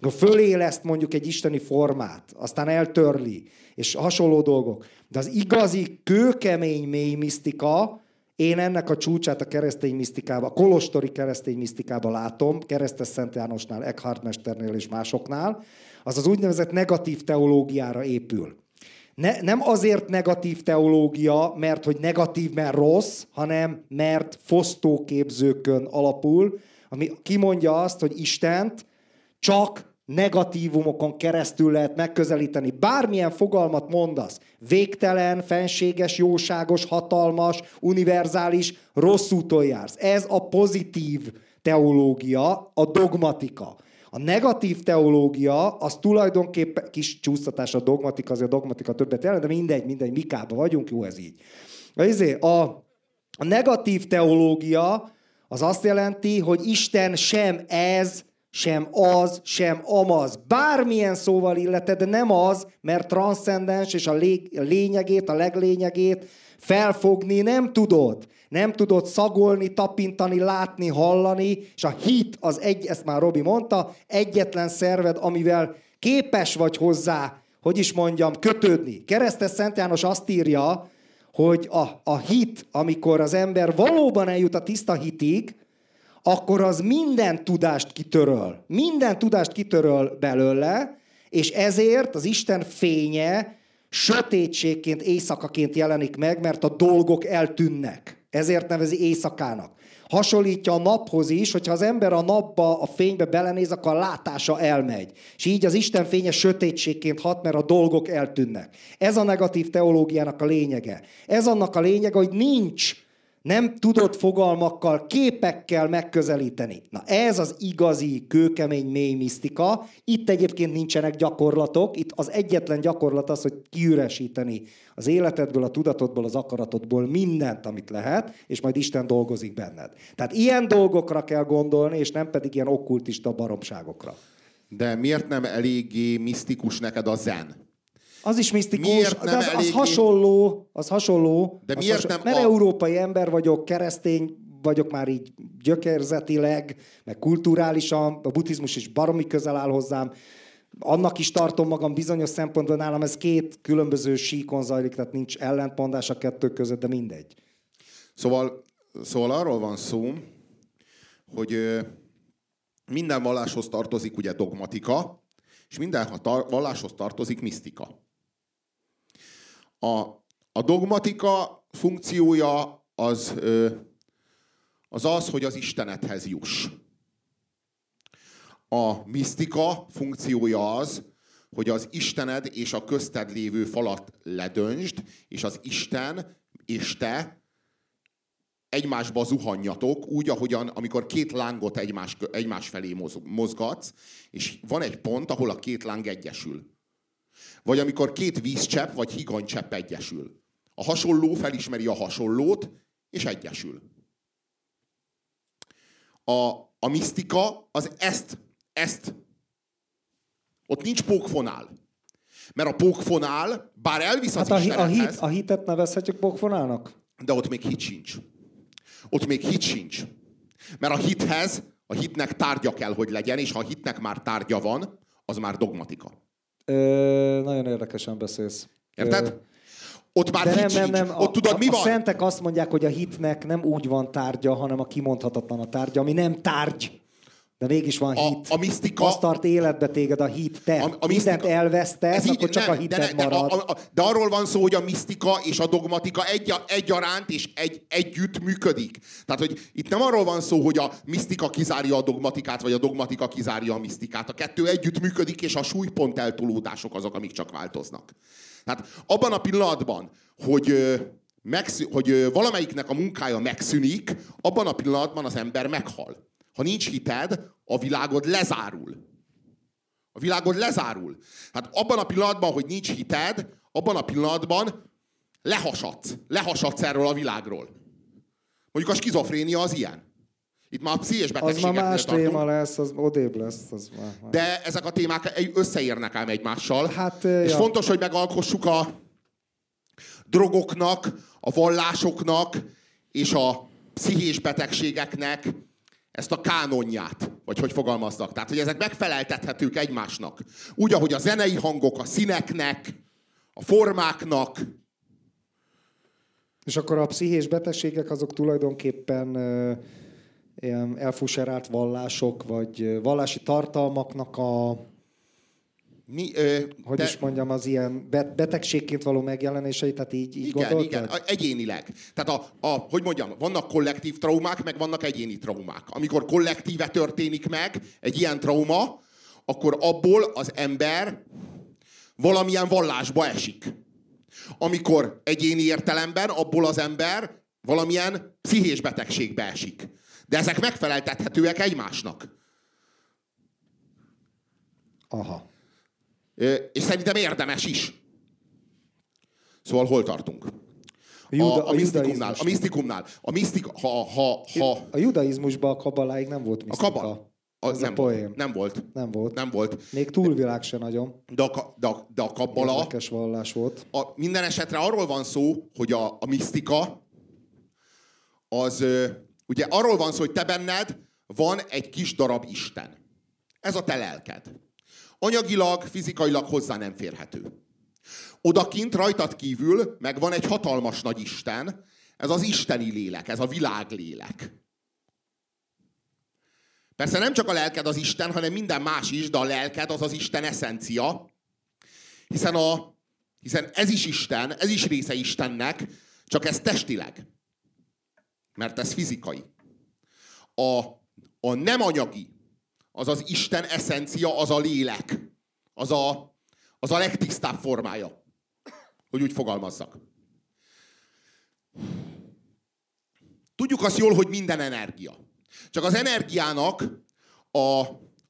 akkor föléleszt mondjuk egy isteni formát, aztán eltörli, és hasonló dolgok. De az igazi, kőkemény mély misztika, én ennek a csúcsát a keresztény misztikába, a kolostori keresztény misztikába látom, keresztes Szent Jánosnál, Eckhart mesternél és másoknál, az az úgynevezett negatív teológiára épül. Ne, nem azért negatív teológia, mert hogy negatív, mert rossz, hanem mert fosztóképzőkön alapul, ami kimondja azt, hogy Istent csak negatívumokon keresztül lehet megközelíteni. Bármilyen fogalmat mondasz, végtelen, fenséges, jóságos, hatalmas, univerzális, rossz úton jársz. Ez a pozitív teológia, a dogmatika. A negatív teológia az tulajdonképpen, kis csúsztatás a dogmatika, azért a dogmatika többet jelent, de mindegy, mindegy, mikába vagyunk, jó ez így. A, a, a negatív teológia az azt jelenti, hogy Isten sem ez, sem az, sem amaz. Bármilyen szóval illeted, de nem az, mert transzcendens és a, a lényegét, a leglényegét felfogni nem tudod. Nem tudod szagolni, tapintani, látni, hallani, és a hit az egy, ezt már Robi mondta, egyetlen szerved, amivel képes vagy hozzá, hogy is mondjam, kötődni. Keresztes Szent János azt írja, hogy a, a hit, amikor az ember valóban eljut a tiszta hitig, akkor az minden tudást kitöröl. Minden tudást kitöröl belőle, és ezért az Isten fénye sötétségként, éjszakaként jelenik meg, mert a dolgok eltűnnek. Ezért nevezi éjszakának. Hasonlítja a naphoz is, hogyha az ember a napba, a fénybe belenéz, akkor a látása elmegy. És így az Isten fénye sötétségként hat, mert a dolgok eltűnnek. Ez a negatív teológiának a lényege. Ez annak a lényege, hogy nincs nem tudod fogalmakkal, képekkel megközelíteni. Na ez az igazi, kőkemény, mély misztika. Itt egyébként nincsenek gyakorlatok. Itt az egyetlen gyakorlat az, hogy kiüresíteni az életedből, a tudatodból, az akaratodból mindent, amit lehet, és majd Isten dolgozik benned. Tehát ilyen dolgokra kell gondolni, és nem pedig ilyen okkultista baromságokra. De miért nem eléggé misztikus neked a zen? Az is misztikus, miért de az, az hasonló, az hasonló. De miért hasonló, nem Mert a... európai ember vagyok, keresztény vagyok már így gyökérzetileg, meg kulturálisan, a buddhizmus is baromi közel áll hozzám, annak is tartom magam bizonyos szempontból nálam ez két különböző síkon zajlik, tehát nincs ellentmondás a kettő között, de mindegy. Szóval, szóval arról van szó, hogy minden valláshoz tartozik ugye dogmatika, és minden valláshoz tartozik misztika. A, a dogmatika funkciója az, az az, hogy az Istenethez juss. A misztika funkciója az, hogy az Istened és a közted lévő falat ledöntsd, és az Isten és te egymásba zuhanjatok, úgy, ahogyan amikor két lángot egymás, egymás felé mozgatsz, és van egy pont, ahol a két láng egyesül. Vagy amikor két vízcsepp vagy higanycsepp egyesül. A hasonló felismeri a hasonlót, és egyesül. A, a misztika az ezt, ezt. Ott nincs pókfonál. Mert a pókfonál, bár elvisz az hát a, a, hit, a hitet nevezhetjük pókfonálnak? De ott még hit sincs. Ott még hit sincs. Mert a hithez, a hitnek tárgya kell, hogy legyen, és ha a hitnek már tárgya van, az már dogmatika. Ö, nagyon érdekesen beszélsz. Érted? Ott már De nem, nem, nem. Ott tudod, a, mi a van? szentek azt mondják, hogy a hitnek nem úgy van tárgya, hanem a kimondhatatlan a tárgya, ami nem tárgy. De mégis van a, hit. A misztika... Azt tart életbe téged a hit. Te a, a misztika, mindent elvesztesz, akkor így, csak nem, a hited de, de, marad. De, a, a, de arról van szó, hogy a misztika és a dogmatika egy, egyaránt és egy, együtt működik. Tehát, hogy itt nem arról van szó, hogy a misztika kizárja a dogmatikát, vagy a dogmatika kizárja a misztikát. A kettő együtt működik, és a súlypont eltolódások azok, amik csak változnak. Tehát abban a pillanatban, hogy, megszű, hogy valamelyiknek a munkája megszűnik, abban a pillanatban az ember meghal. Ha nincs hited, a világod lezárul. A világod lezárul. Hát abban a pillanatban, hogy nincs hited, abban a pillanatban lehasadsz. Lehasadsz erről a világról. Mondjuk a skizofrénia az ilyen. Itt már a pszichés Az már más tartunk. téma lesz, az odébb lesz. Az már, már. De ezek a témák összeérnek ám egymással. Hát, és ja. fontos, hogy megalkossuk a drogoknak, a vallásoknak és a pszichés betegségeknek ezt a kánonját, vagy hogy fogalmaznak. Tehát, hogy ezek megfeleltethetők egymásnak. Úgy, ahogy a zenei hangok a színeknek, a formáknak. És akkor a pszichés betegségek azok tulajdonképpen uh, ilyen elfuserált vallások, vagy vallási tartalmaknak a mi, ö, hogy de... is mondjam, az ilyen betegségként való megjelenései, tehát így, így Igen, gondoltad? igen, egyénileg. Tehát a, a, hogy mondjam, vannak kollektív traumák, meg vannak egyéni traumák. Amikor kollektíve történik meg egy ilyen trauma, akkor abból az ember valamilyen vallásba esik. Amikor egyéni értelemben abból az ember valamilyen pszichés betegségbe esik. De ezek megfeleltethetőek egymásnak. Aha. És szerintem érdemes is. Szóval hol tartunk? A, juda, a, a, misztikumnál, a misztikumnál. A misztik, ha, ha, ha... A judaizmusban a kabaláig nem volt misztika. A kabal. A, Ez a nem, poém. nem volt. Nem volt. Nem volt. Még túlvilág se nagyon. De a, de a, de a kabbala, Érdekes vallás volt. a, minden esetre arról van szó, hogy a, a misztika, az ugye arról van szó, hogy te benned van egy kis darab Isten. Ez a te lelked. Anyagilag, fizikailag hozzá nem férhető. Odakint rajtad kívül meg van egy hatalmas nagy Isten, ez az isteni lélek, ez a világlélek. Persze nem csak a lelked az Isten, hanem minden más is, de a lelked az az Isten eszencia, hiszen, a, hiszen ez is Isten, ez is része Istennek, csak ez testileg. Mert ez fizikai. A, a nem anyagi, az az Isten eszencia, az a lélek. Az a, az a legtisztább formája. Hogy úgy fogalmazzak. Tudjuk azt jól, hogy minden energia. Csak az energiának a,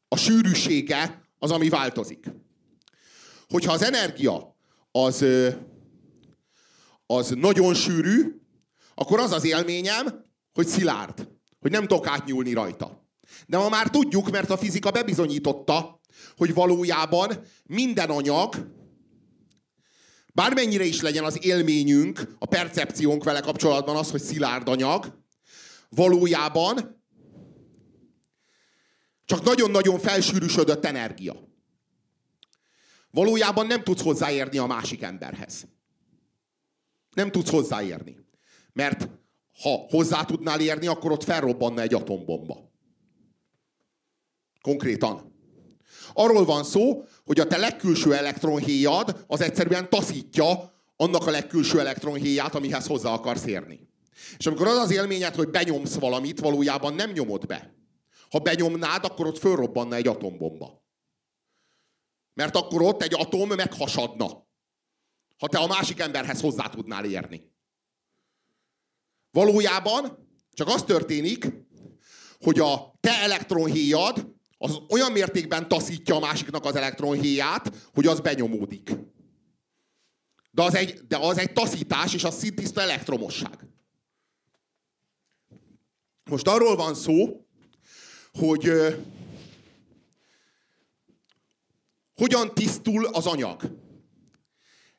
a sűrűsége az, ami változik. Hogyha az energia az, az nagyon sűrű, akkor az az élményem, hogy szilárd. Hogy nem tudok átnyúlni rajta. De ma már tudjuk, mert a fizika bebizonyította, hogy valójában minden anyag, bármennyire is legyen az élményünk, a percepciónk vele kapcsolatban az, hogy szilárd anyag, valójában csak nagyon-nagyon felsűrűsödött energia. Valójában nem tudsz hozzáérni a másik emberhez. Nem tudsz hozzáérni. Mert ha hozzá tudnál érni, akkor ott felrobbanna egy atombomba. Konkrétan. Arról van szó, hogy a te legkülső elektronhéjad az egyszerűen taszítja annak a legkülső elektronhéját, amihez hozzá akarsz érni. És amikor az az élményed, hogy benyomsz valamit, valójában nem nyomod be. Ha benyomnád, akkor ott fölrobbanna egy atombomba. Mert akkor ott egy atom meghasadna. Ha te a másik emberhez hozzá tudnál érni. Valójában csak az történik, hogy a te elektronhéjad az olyan mértékben taszítja a másiknak az elektronhéját, hogy az benyomódik. De az egy, de az egy taszítás, és az szintiszta elektromosság. Most arról van szó, hogy ö, hogyan tisztul az anyag.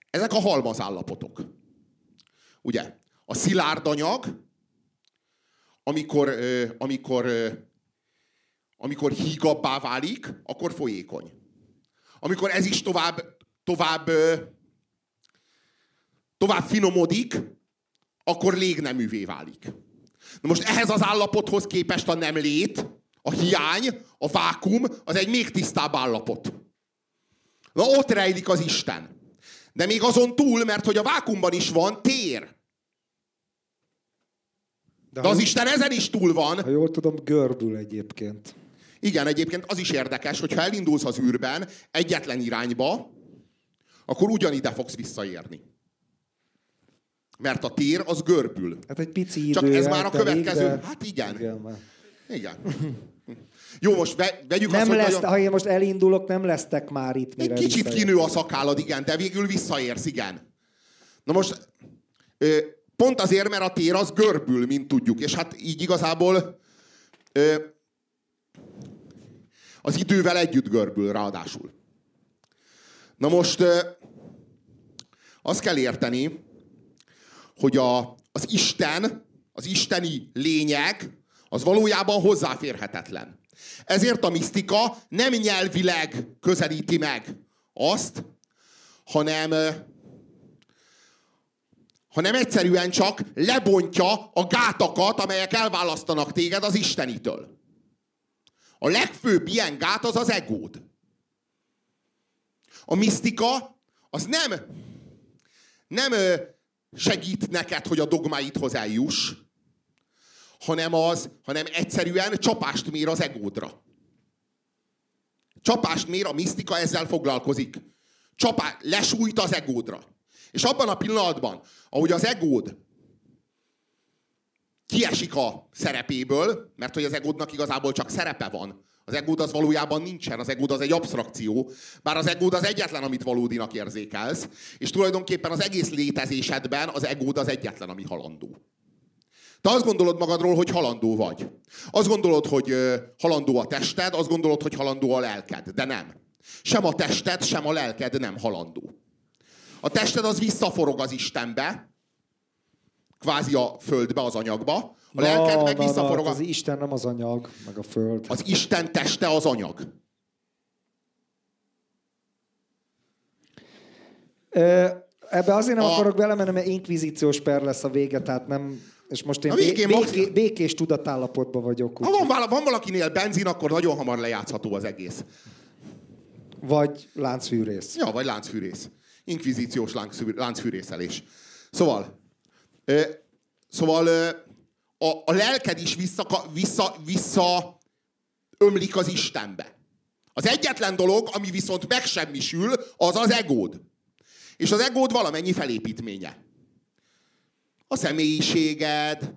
Ezek a halmazállapotok. Ugye? A szilárd anyag, amikor, ö, amikor, ö, amikor hígabbá válik, akkor folyékony. Amikor ez is tovább, tovább, tovább finomodik, akkor légneművé válik. Na most ehhez az állapothoz képest a nem lét, a hiány, a vákum, az egy még tisztább állapot. Na ott rejlik az Isten. De még azon túl, mert hogy a vákumban is van tér. De az Isten ezen is túl van. Ha jól tudom, görbül egyébként. Igen, egyébként az is érdekes, hogy ha elindulsz az űrben egyetlen irányba, akkor ugyanide fogsz visszaérni. Mert a tér az görbül. Hát egy pici idő Csak ez már a következő... de- Hát igen. Igen. Igen. Jó, most ve, vegyük Nem azt, lesz, nagyon... ha én most elindulok, nem lesztek már itt, mire Egy kicsit visszaérek. kinő a szakállad, igen, de végül visszaérsz, igen. Na most pont azért, mert a tér az görbül, mint tudjuk, és hát így igazából az idővel együtt görbül ráadásul. Na most azt kell érteni, hogy a, az Isten, az isteni lényeg, az valójában hozzáférhetetlen. Ezért a misztika nem nyelvileg közelíti meg azt, hanem, hanem egyszerűen csak lebontja a gátakat, amelyek elválasztanak téged az Istenitől. A legfőbb ilyen gát az az egód. A misztika az nem, nem segít neked, hogy a dogmáidhoz eljuss, hanem az, hanem egyszerűen csapást mér az egódra. Csapást mér, a misztika ezzel foglalkozik. Csapá, lesújt az egódra. És abban a pillanatban, ahogy az egód kiesik a szerepéből, mert hogy az egódnak igazából csak szerepe van. Az egód az valójában nincsen, az egód az egy abstrakció, bár az egód az egyetlen, amit valódinak érzékelsz, és tulajdonképpen az egész létezésedben az egód az egyetlen, ami halandó. Te azt gondolod magadról, hogy halandó vagy. Azt gondolod, hogy halandó a tested, azt gondolod, hogy halandó a lelked, de nem. Sem a tested, sem a lelked nem halandó. A tested az visszaforog az Istenbe, kvázi a földbe, az anyagba, a lelked meg visszaforog. Na, az Isten nem az anyag, meg a föld. Az Isten teste az anyag. Ebbe azért nem a... akarok belemenni, mert inkvizíciós per lesz a vége, tehát nem... És most én végén béké, max... békés tudatállapotban vagyok. Ha van, van valakinél benzin, akkor nagyon hamar lejátszható az egész. Vagy láncfűrész. Ja, vagy láncfűrész. Inkvizíciós láncfűrészelés. Szóval, szóval a, a lelked is vissza, vissza, vissza ömlik az Istenbe. Az egyetlen dolog, ami viszont megsemmisül, az az egód. És az egód valamennyi felépítménye. A személyiséged,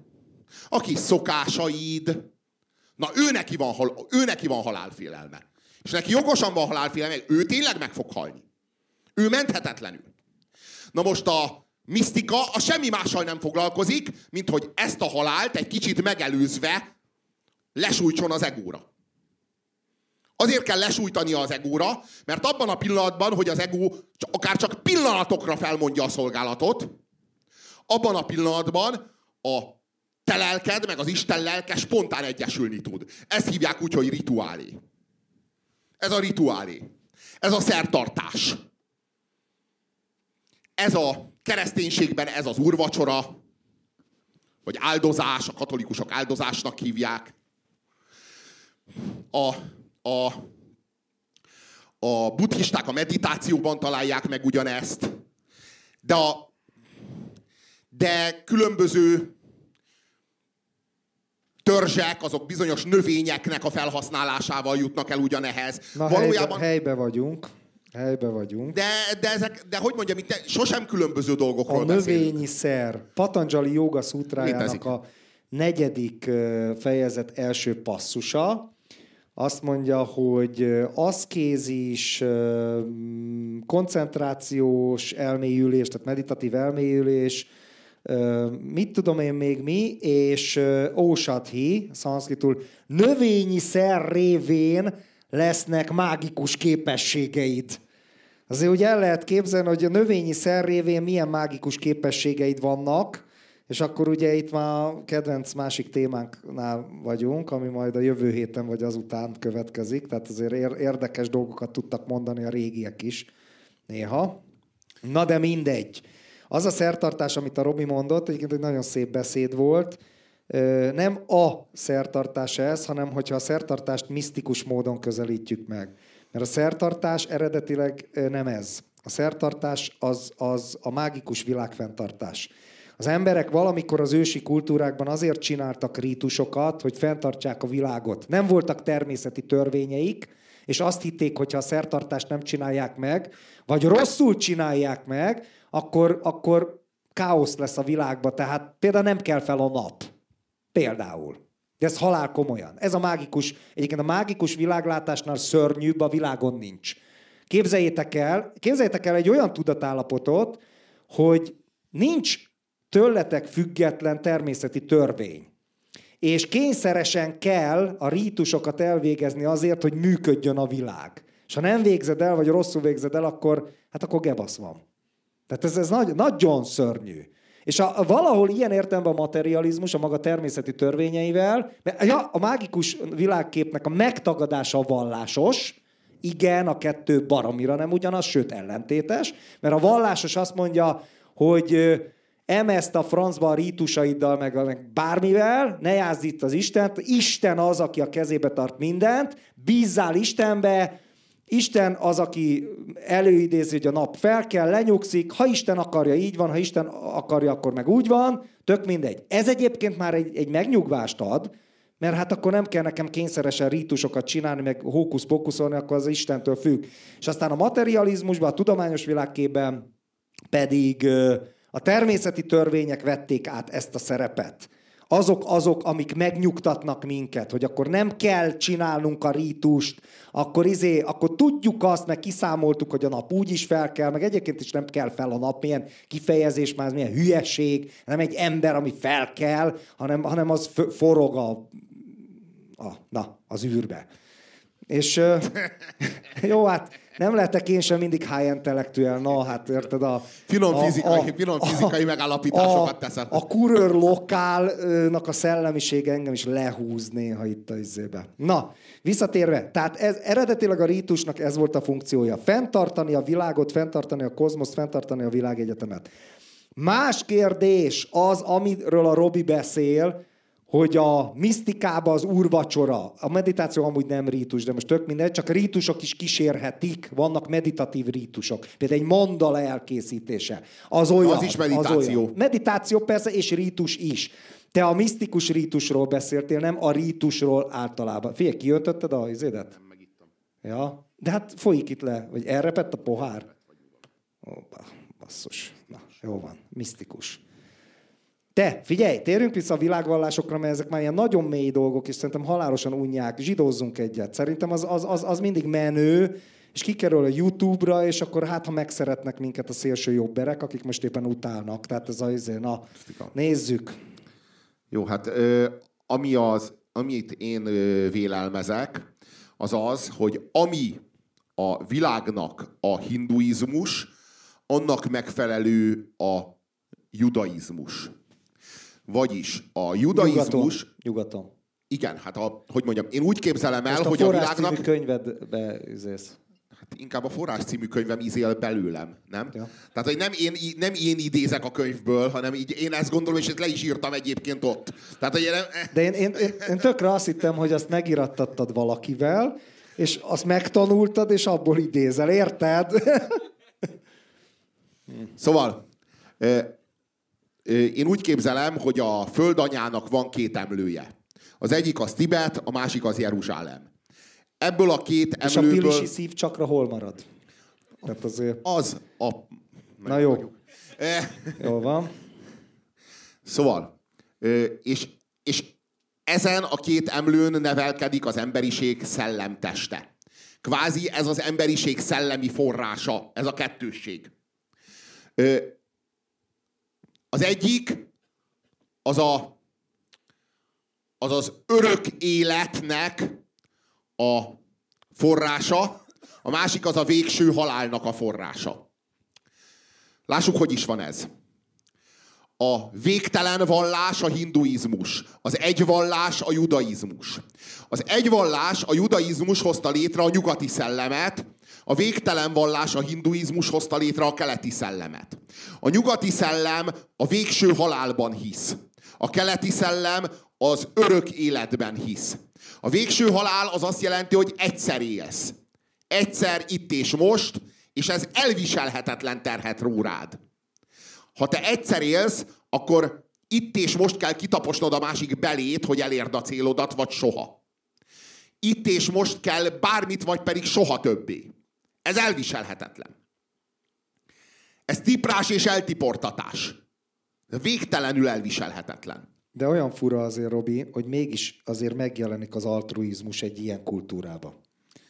a kis szokásaid. Na, ő neki van, ő neki van halálfélelme. És neki jogosan van halálfélelme, ő tényleg meg fog halni. Ő menthetetlenül. Na most a misztika a semmi mással nem foglalkozik, mint hogy ezt a halált egy kicsit megelőzve lesújtson az egóra. Azért kell lesújtani az egóra, mert abban a pillanatban, hogy az egó akár csak pillanatokra felmondja a szolgálatot, abban a pillanatban a te lelked, meg az Isten lelke spontán egyesülni tud. Ezt hívják úgy, hogy rituálé. Ez a rituálé. Ez a szertartás. Ez a kereszténységben ez az úrvacsora, vagy áldozás, a katolikusok áldozásnak hívják. A a, a buddhisták a meditációban találják meg ugyanezt, de, a, de különböző törzsek, azok bizonyos növényeknek a felhasználásával jutnak el ugyanehez. Na, Valójában... helybe, helybe vagyunk. Helybe vagyunk. De, de, ezek, de hogy mondjam, itt sosem különböző dolgokról A növényi szer. Patanjali joga szútrájának a negyedik fejezet első passzusa azt mondja, hogy aszkézis, koncentrációs elmélyülés, tehát meditatív elmélyülés, mit tudom én még mi, és ósathi, szanszkitul, növényi szer révén lesznek mágikus képességeid. Azért ugye el lehet képzelni, hogy a növényi szer révén milyen mágikus képességeid vannak, és akkor ugye itt már a kedvenc másik témánknál vagyunk, ami majd a jövő héten vagy azután következik, tehát azért érdekes dolgokat tudtak mondani a régiek is néha. Na de mindegy. Az a szertartás, amit a Robi mondott, egyébként egy nagyon szép beszéd volt, nem a szertartás ez, hanem hogyha a szertartást misztikus módon közelítjük meg. Mert a szertartás eredetileg nem ez. A szertartás az, az a mágikus világfenntartás. Az emberek valamikor az ősi kultúrákban azért csináltak rítusokat, hogy fenntartsák a világot. Nem voltak természeti törvényeik, és azt hitték, hogy ha a szertartást nem csinálják meg, vagy rosszul csinálják meg, akkor, akkor káosz lesz a világban. Tehát például nem kell fel a nap. Például. De ez halál komolyan. Ez a mágikus, egyébként a mágikus világlátásnál szörnyűbb a világon nincs. Képzeljétek el, képzeljétek el egy olyan tudatállapotot, hogy nincs tőletek független természeti törvény. És kényszeresen kell a rítusokat elvégezni azért, hogy működjön a világ. És ha nem végzed el, vagy rosszul végzed el, akkor, hát akkor gebasz van. Tehát ez, ez nagy, nagyon szörnyű. És a, valahol ilyen értelemben a materializmus a maga természeti törvényeivel, mert ja, a mágikus világképnek a megtagadása vallásos, igen, a kettő baromira nem ugyanaz, sőt ellentétes, mert a vallásos azt mondja, hogy emeszt a francba a rítusaiddal, meg, meg bármivel, ne jázd itt az Istent, Isten az, aki a kezébe tart mindent, bízzál Istenbe, Isten az, aki előidézi, hogy a nap fel kell, lenyugszik, ha Isten akarja, így van, ha Isten akarja, akkor meg úgy van, tök mindegy. Ez egyébként már egy, egy megnyugvást ad, mert hát akkor nem kell nekem kényszeresen rítusokat csinálni, meg hókusz-pokuszolni, akkor az Istentől függ. És aztán a materializmusban, a tudományos világkében pedig a természeti törvények vették át ezt a szerepet. Azok azok, amik megnyugtatnak minket, hogy akkor nem kell csinálnunk a rítust, akkor izé, akkor tudjuk azt, meg kiszámoltuk, hogy a nap úgy is fel kell, meg egyébként is nem kell fel a nap, milyen kifejezés már, milyen hülyeség, nem egy ember, ami fel kell, hanem, hanem az forog a, a, na, az űrbe. És (laughs) jó, hát nem lehetek én sem mindig high intellektuel, na hát érted a... Finom fizikai, a, finom fizikai a, megállapításokat teszed. A, a kurőr lokálnak a szellemisége engem is lehúz néha itt a izébe. Na, visszatérve, tehát ez, eredetileg a rítusnak ez volt a funkciója. Fentartani a világot, fenntartani a kozmoszt, fenntartani a világegyetemet. Más kérdés az, amiről a Robi beszél, hogy a misztikába az úrvacsora, a meditáció amúgy nem rítus, de most tök mindegy, csak rítusok is kísérhetik, vannak meditatív rítusok. Például egy mandala elkészítése. Az olyan. Az is meditáció. Az olyan. Meditáció persze, és rítus is. Te a misztikus rítusról beszéltél, nem a rítusról általában. Figyelj, kiöntötted a izédet? Nem, megittam. Ja, de hát folyik itt le, vagy elrepett a pohár? Ó, basszus. Na, jó van, misztikus. Te, figyelj, térjünk vissza a világvallásokra, mert ezek már ilyen nagyon mély dolgok, és szerintem halálosan unják, zsidózzunk egyet. Szerintem az, az, az, az mindig menő, és kikerül a YouTube-ra, és akkor hát, ha megszeretnek minket a szélső jobberek, akik most éppen utálnak. Tehát ez az, na, nézzük. Jó, hát ami az, amit én vélelmezek, az az, hogy ami a világnak a hinduizmus, annak megfelelő a judaizmus. Vagyis a judaizmus... Nyugaton. Nyugaton. Igen, hát a, hogy mondjam, én úgy képzelem el, Most hogy a, a világnak... könyvedbe üzélsz. Hát inkább a forrás című könyvem izél belőlem, nem? Ja. Tehát, hogy nem én, nem én idézek a könyvből, hanem így én ezt gondolom, és ezt le is írtam egyébként ott. Tehát, hogy nem... De én, én, én, én tökre azt hittem, hogy azt megirattattad valakivel, és azt megtanultad, és abból idézel, érted? szóval, én úgy képzelem, hogy a földanyának van két emlője. Az egyik az Tibet, a másik az Jeruzsálem. Ebből a két És emlőből... És a pilisi szívcsakra hol marad? Tehát azért... Az a... Na jó. E... Jó van. Szóval, és, és ezen a két emlőn nevelkedik az emberiség szellemteste. Kvázi ez az emberiség szellemi forrása, ez a kettősség. Az egyik az a, az, az örök életnek a forrása, a másik az a végső halálnak a forrása. Lássuk, hogy is van ez. A végtelen vallás a hinduizmus, az egyvallás a judaizmus. Az egyvallás a judaizmus hozta létre a nyugati szellemet, a végtelen vallás a hinduizmus hozta létre a keleti szellemet. A nyugati szellem a végső halálban hisz. A keleti szellem az örök életben hisz. A végső halál az azt jelenti, hogy egyszer élsz. Egyszer itt és most, és ez elviselhetetlen terhet rórád. Ha te egyszer élsz, akkor itt és most kell kitaposnod a másik belét, hogy elérd a célodat, vagy soha. Itt és most kell bármit, vagy pedig soha többé. Ez elviselhetetlen. Ez tiprás és eltiportatás. Végtelenül elviselhetetlen. De olyan fura azért, Robi, hogy mégis azért megjelenik az altruizmus egy ilyen kultúrába.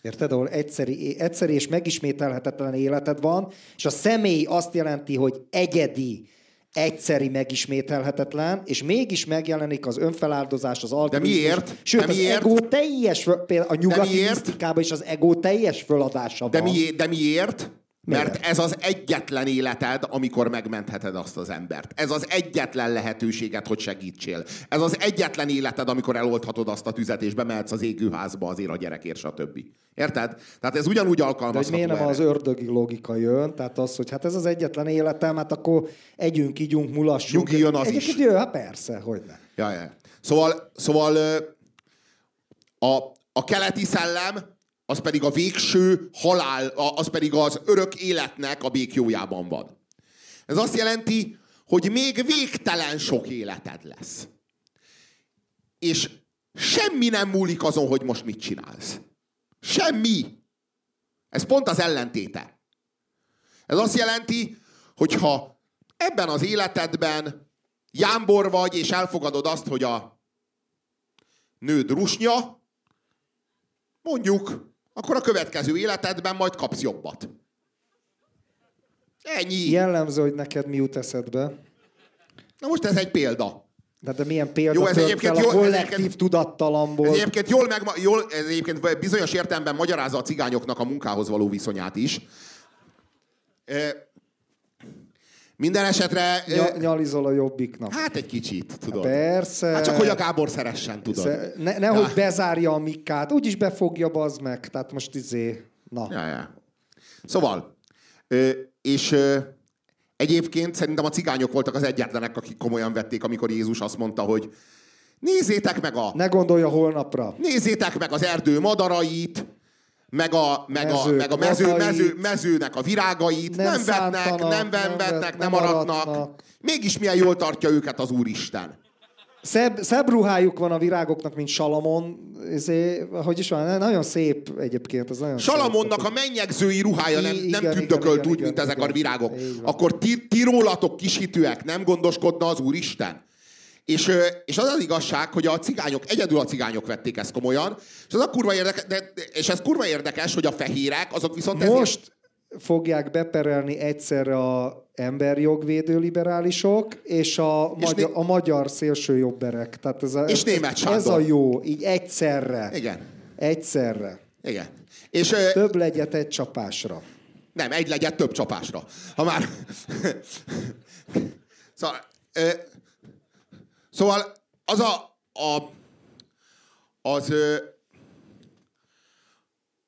Érted? Ahol egyszeri, egyszeri és megismételhetetlen életed van, és a személy azt jelenti, hogy egyedi, egyszeri megismételhetetlen, és mégis megjelenik az önfeláldozás, az altruizmus. De miért? Sőt, de az miért? ego teljes, például a nyugati misztikában is az ego teljes föladása de van. Miért, de miért? Mert ez az egyetlen életed, amikor megmentheted azt az embert. Ez az egyetlen lehetőséged, hogy segítsél. Ez az egyetlen életed, amikor eloldhatod azt a tüzet, és bemehetsz az égőházba azért a gyerekért, stb. Érted? Tehát ez ugyanúgy alkalmazható. De miért nem erre? az ördögi logika jön? Tehát az, hogy hát ez az egyetlen életem, hát akkor együnk, ígyunk, mulassunk. Nyugi jön az Egyébként is. Jön, hát persze, hogy ne. Ja, ja. Szóval, szóval a, a keleti szellem az pedig a végső halál, az pedig az örök életnek a békjójában van. Ez azt jelenti, hogy még végtelen sok életed lesz. És semmi nem múlik azon, hogy most mit csinálsz. Semmi. Ez pont az ellentéte. Ez azt jelenti, hogy ha ebben az életedben jámbor vagy, és elfogadod azt, hogy a nőd rusnya, mondjuk, akkor a következő életedben majd kapsz jobbat. Ennyi. Jellemző, hogy neked mi jut eszedbe. Na most ez egy példa. De, de milyen példa Jó, ez egyébként fel a kollektív egyébként- tudattalamból. Ez egyébként jól, meg, jól, ez egyébként bizonyos értelemben magyarázza a cigányoknak a munkához való viszonyát is. E, minden esetre... Ny- nyalizol a jobbiknak. Hát egy kicsit, tudod. Persze. Hát csak, hogy a Gábor szeressen, tudod. Ne, nehogy bezárja a mikát, úgyis befogja, bazd meg. Tehát most izé... Na. Ja, ja. Szóval, ö, és ö, egyébként szerintem a cigányok voltak az egyetlenek, akik komolyan vették, amikor Jézus azt mondta, hogy nézzétek meg a Ne gondolja holnapra. Nézzétek meg az erdő madarait, meg a, meg a, meg a mező, mező, mezőnek a virágait, Nem nem, vetnek, nem nem vetnek, vet- nem nem aratnak. Mégis milyen jól tartja őket az Úristen. Szebb, szebb ruhájuk van a virágoknak, mint Salamon. Izé, hogy is van, nagyon szép egyébként. Az nagyon Salamonnak szép. a mennyegzői ruhája nem, I- nem igen, tündökölt igen, úgy, igen, mint ezek igen. a virágok. Akkor ti, ti rólatok kisítőek nem gondoskodna az Úristen? És, és az az igazság, hogy a cigányok, egyedül a cigányok vették ezt komolyan, és, az a kurva érdekes, de, és ez kurva érdekes, hogy a fehérek, azok viszont ezért- Most fogják beperelni egyszerre a emberjogvédő liberálisok és a, És magyar, né- a magyar szélsőjobberek. Tehát ez a, És ez, Németh Sándor. Ez a jó, így egyszerre. Igen. Egyszerre. Igen. És Több legyet egy csapásra. Nem, egy legyen több csapásra. Ha már... (laughs) szóval, ö, szóval az a... a az...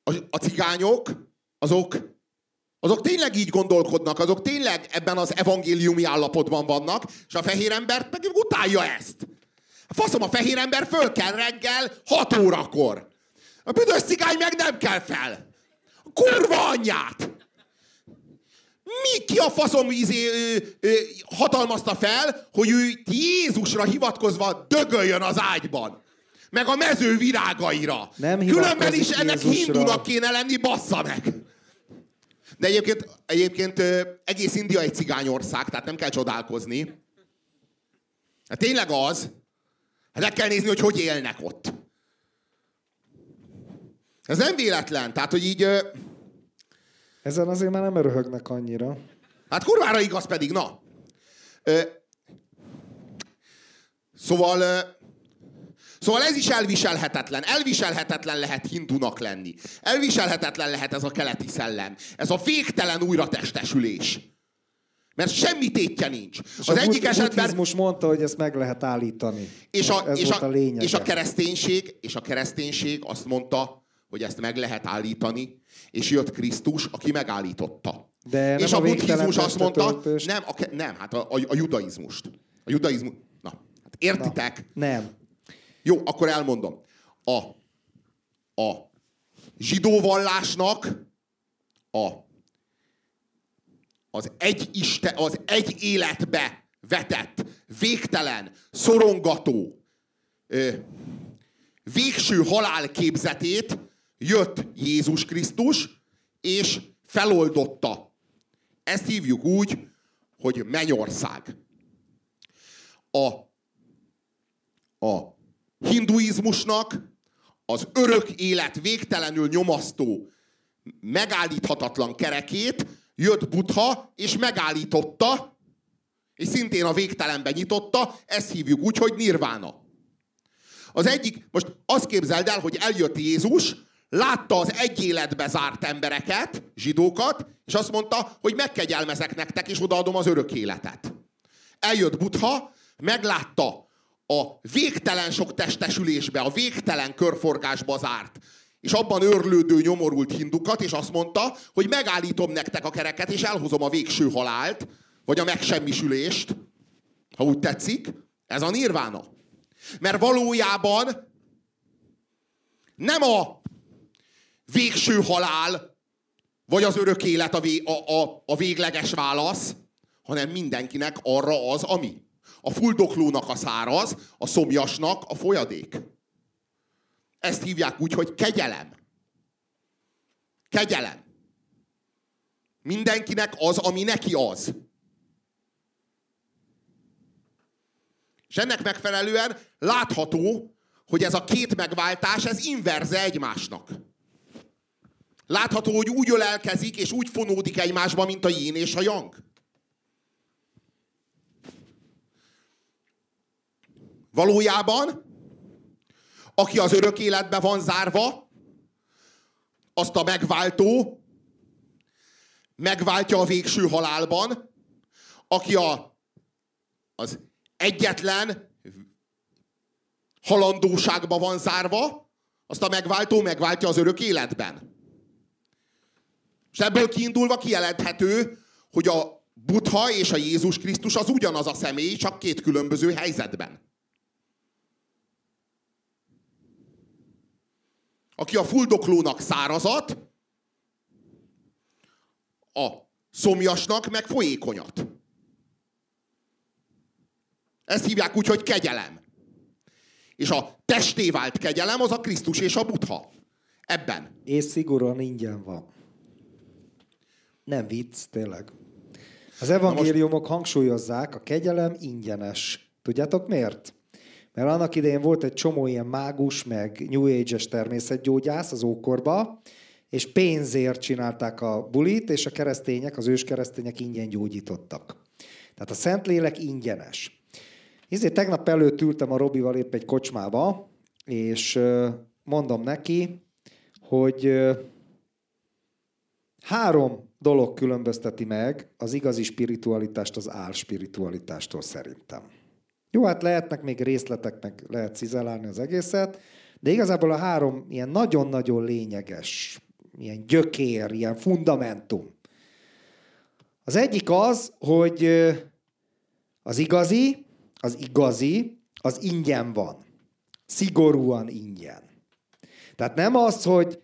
A, a cigányok, azok azok tényleg így gondolkodnak, azok tényleg ebben az evangéliumi állapotban vannak, és a fehér embert meg utálja ezt. Faszom, a fehér ember föl kell reggel 6 órakor. A büdös cigány meg nem kell fel. A kurva anyját! Mi ki a faszom izé, ö, ö, hatalmazta fel, hogy ő Jézusra hivatkozva dögöljön az ágyban? Meg a mező virágaira. Nem Különben is ennek Jézusra. hindunak kéne lenni, bassza meg! De egyébként, egyébként ö, egész India egy cigányország, tehát nem kell csodálkozni. Hát tényleg az. Hát meg kell nézni, hogy hogy élnek ott. Ez nem véletlen. Tehát, hogy így... Ezen azért már nem röhögnek annyira. Hát kurvára igaz pedig, na. Ö, szóval, ö, szóval ez is elviselhetetlen. Elviselhetetlen lehet hindunak lenni. Elviselhetetlen lehet ez a keleti szellem. Ez a végtelen újratestesülés. Mert semmi tétje nincs. És Az a egyik esetben... buddhizmus mondta, hogy ezt meg lehet állítani. És a, Ez és, volt a, a lényege. és a kereszténység, és a kereszténység azt mondta, hogy ezt meg lehet állítani, és jött Krisztus, aki megállította. De nem és a a buddhizmus azt mondta, nem, a, nem, hát a, a, a judaizmust. A judaizmus, na, hát értitek? Nem. Jó, akkor elmondom. A, a zsidó vallásnak a, az egy, iste, az egy életbe vetett, végtelen, szorongató, ö, végső halál képzetét jött Jézus Krisztus, és feloldotta. Ezt hívjuk úgy, hogy mennyország. A a hinduizmusnak az örök élet végtelenül nyomasztó, megállíthatatlan kerekét jött Buddha, és megállította, és szintén a végtelenbe nyitotta, ezt hívjuk úgy, hogy nirvána. Az egyik, most azt képzeld el, hogy eljött Jézus, látta az egy életbe zárt embereket, zsidókat, és azt mondta, hogy megkegyelmezek nektek, és odaadom az örök életet. Eljött Buddha, meglátta a végtelen sok testesülésbe, a végtelen körforgásba zárt, és abban örlődő, nyomorult hindukat, és azt mondta, hogy megállítom nektek a kereket, és elhozom a végső halált, vagy a megsemmisülést, ha úgy tetszik, ez a nirvána. Mert valójában nem a végső halál, vagy az örök élet a, a, a, a végleges válasz, hanem mindenkinek arra az, ami. A fuldoklónak a száraz, a szomjasnak a folyadék. Ezt hívják úgy, hogy kegyelem. Kegyelem. Mindenkinek az, ami neki az. És ennek megfelelően látható, hogy ez a két megváltás, ez inverze egymásnak. Látható, hogy úgy ölelkezik, és úgy fonódik egymásba, mint a jén és a yang. Valójában, aki az örök életbe van zárva, azt a megváltó megváltja a végső halálban, aki a, az egyetlen halandóságba van zárva, azt a megváltó megváltja az örök életben. És ebből kiindulva kijelenthető, hogy a Buddha és a Jézus Krisztus az ugyanaz a személy, csak két különböző helyzetben. Aki a fuldoklónak szárazat, a szomjasnak meg folyékonyat. Ezt hívják úgy, hogy kegyelem. És a testé vált kegyelem az a Krisztus és a Buddha. Ebben. És szigorúan ingyen van. Nem vicc, tényleg. Az evangéliumok most... hangsúlyozzák, a kegyelem ingyenes. Tudjátok miért? Mert annak idején volt egy csomó ilyen mágus, meg New Age-es természetgyógyász az ókorba, és pénzért csinálták a bulit, és a keresztények, az őskeresztények ingyen gyógyítottak. Tehát a Szentlélek ingyenes. Ezért tegnap előtt ültem a Robival épp egy kocsmába, és mondom neki, hogy három dolog különbözteti meg az igazi spiritualitást az álspiritualitástól szerintem. Jó, hát lehetnek még részletek, meg lehet cizelálni az egészet, de igazából a három ilyen nagyon-nagyon lényeges, ilyen gyökér, ilyen fundamentum. Az egyik az, hogy az igazi, az igazi, az ingyen van. Szigorúan ingyen. Tehát nem az, hogy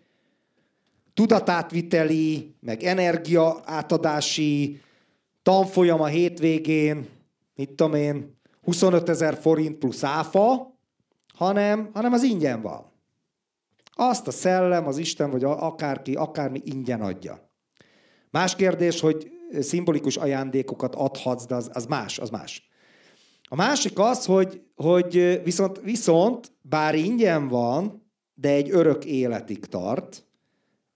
tudatátviteli, meg energia átadási tanfolyam a hétvégén, mit tudom én, 25 ezer forint plusz áfa, hanem, hanem az ingyen van. Azt a szellem, az Isten, vagy akárki, akármi ingyen adja. Más kérdés, hogy szimbolikus ajándékokat adhatsz, de az, az más, az más. A másik az, hogy, hogy viszont, viszont, bár ingyen van, de egy örök életig tart,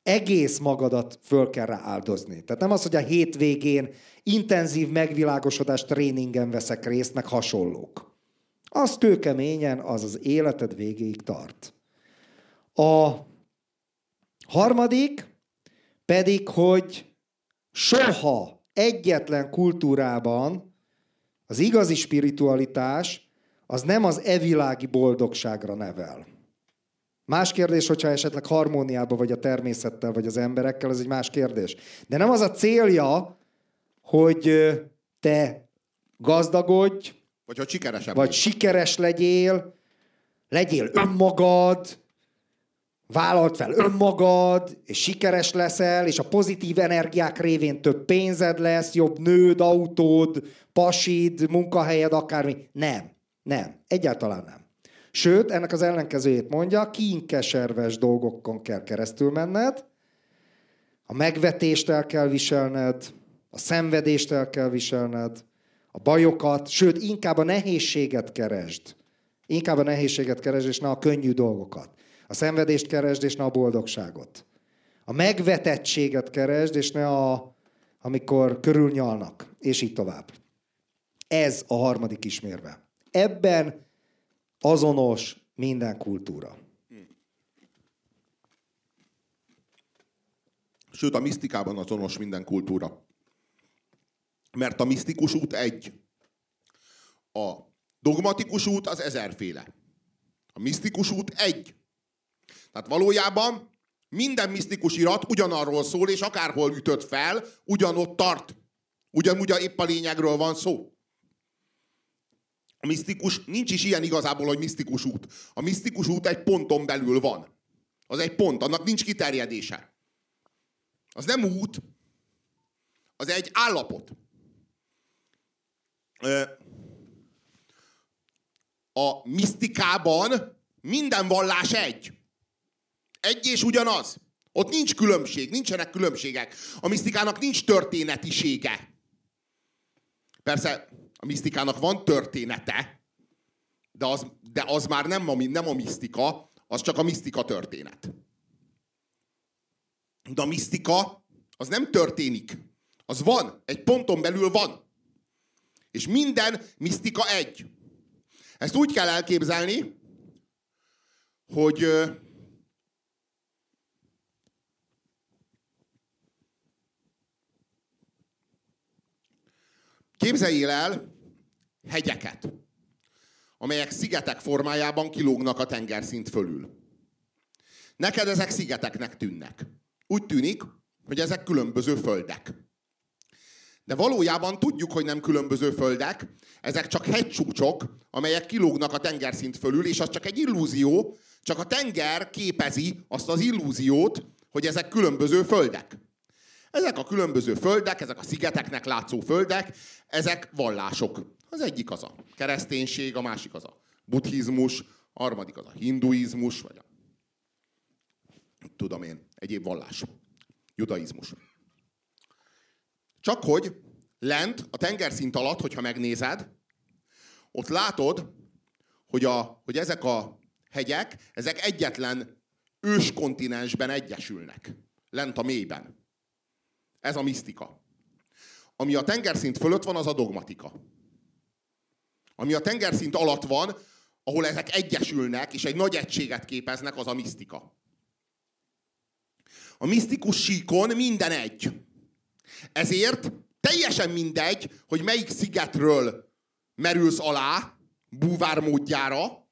egész magadat föl kell rá áldozni. Tehát nem az, hogy a hétvégén intenzív megvilágosodás tréningen veszek részt, meg hasonlók. Az kőkeményen, az az életed végéig tart. A harmadik pedig, hogy soha egyetlen kultúrában az igazi spiritualitás az nem az evilági boldogságra nevel. Más kérdés, hogyha esetleg harmóniában vagy a természettel, vagy az emberekkel, ez egy más kérdés. De nem az a célja, hogy te gazdagodj, vagy hogy sikeresebb vagy sikeres legyél, legyél önmagad, vállalt fel önmagad, és sikeres leszel, és a pozitív energiák révén több pénzed lesz, jobb nőd, autód, pasid, munkahelyed, akármi. Nem, nem, egyáltalán nem. Sőt, ennek az ellenkezőjét mondja, kínkeserves dolgokon kell keresztül menned, a megvetést el kell viselned, a szenvedést el kell viselned, a bajokat, sőt, inkább a nehézséget keresd. Inkább a nehézséget keresd, és ne a könnyű dolgokat. A szenvedést keresd, és ne a boldogságot. A megvetettséget keresd, és ne a, amikor körülnyalnak, és így tovább. Ez a harmadik ismérve. Ebben azonos minden kultúra. Sőt, a misztikában azonos minden kultúra. Mert a misztikus út egy. A dogmatikus út az ezerféle. A misztikus út egy. Tehát valójában minden misztikus irat ugyanarról szól, és akárhol ütött fel, ugyanott tart. Ugyanúgy épp a lényegről van szó. A misztikus, nincs is ilyen igazából, hogy misztikus út. A misztikus út egy ponton belül van. Az egy pont, annak nincs kiterjedése. Az nem út, az egy állapot. A misztikában minden vallás egy. Egy és ugyanaz. Ott nincs különbség, nincsenek különbségek. A misztikának nincs történetisége. Persze a misztikának van története, de az, de az már nem a, nem a misztika, az csak a misztika történet. De a misztika az nem történik. Az van. Egy ponton belül van. És minden misztika egy. Ezt úgy kell elképzelni, hogy képzeljél el hegyeket, amelyek szigetek formájában kilógnak a tengerszint fölül. Neked ezek szigeteknek tűnnek. Úgy tűnik, hogy ezek különböző földek. De valójában tudjuk, hogy nem különböző földek, ezek csak hegycsúcsok, amelyek kilógnak a tengerszint fölül, és az csak egy illúzió, csak a tenger képezi azt az illúziót, hogy ezek különböző földek. Ezek a különböző földek, ezek a szigeteknek látszó földek, ezek vallások. Az egyik az a kereszténység, a másik az a buddhizmus, a harmadik az a hinduizmus, vagy a tudom én, egyéb vallás. Judaizmus. Csak hogy lent, a tengerszint alatt, hogyha megnézed, ott látod, hogy, a, hogy ezek a hegyek, ezek egyetlen őskontinensben egyesülnek. Lent a mélyben. Ez a misztika. Ami a tengerszint fölött van, az a dogmatika. Ami a tengerszint alatt van, ahol ezek egyesülnek, és egy nagy egységet képeznek, az a misztika. A misztikus síkon minden egy. Ezért teljesen mindegy, hogy melyik szigetről merülsz alá, búvár módjára,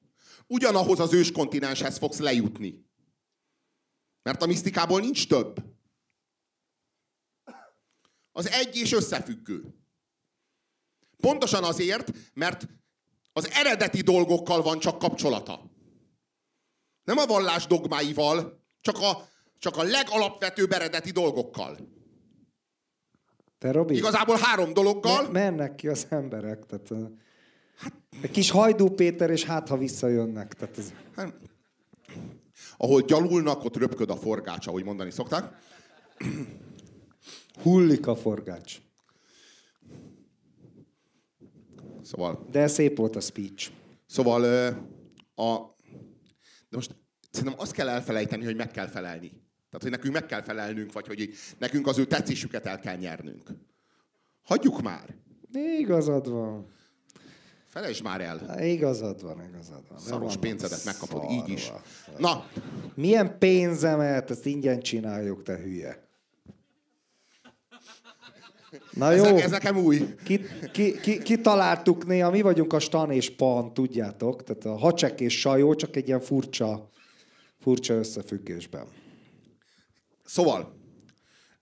ugyanahoz az őskontinenshez fogsz lejutni. Mert a misztikából nincs több. Az egy és összefüggő. Pontosan azért, mert az eredeti dolgokkal van csak kapcsolata. Nem a vallás dogmáival, csak a, csak a legalapvetőbb eredeti dolgokkal. Te, Robi, Igazából három dologgal. Me- mennek ki az emberek. Tehát, hát, egy kis hajdú Péter, és hát, ha visszajönnek. Tehát ez... Hát, ahol gyalulnak, ott röpköd a forgács, ahogy mondani szokták. Hullik a forgács. Szóval, De szép volt a speech. szóval a... De most szerintem azt kell elfelejteni, hogy meg kell felelni. Tehát, hogy nekünk meg kell felelnünk, vagy hogy nekünk az ő tetszésüket el kell nyernünk. Hagyjuk már. Igazad van. Felejtsd már el. Igazad van, igazad van. Szaros van pénzedet megkapod, szarva. így is. Na, Milyen pénzemet, ezt ingyen csináljuk, te hülye. Na jó, ez, ez nekem új. ki, ki, ki, kitaláltuk néha, mi vagyunk a Stan és Pan, tudjátok? Tehát a hacsek és sajó csak egy ilyen furcsa, furcsa összefüggésben. Szóval,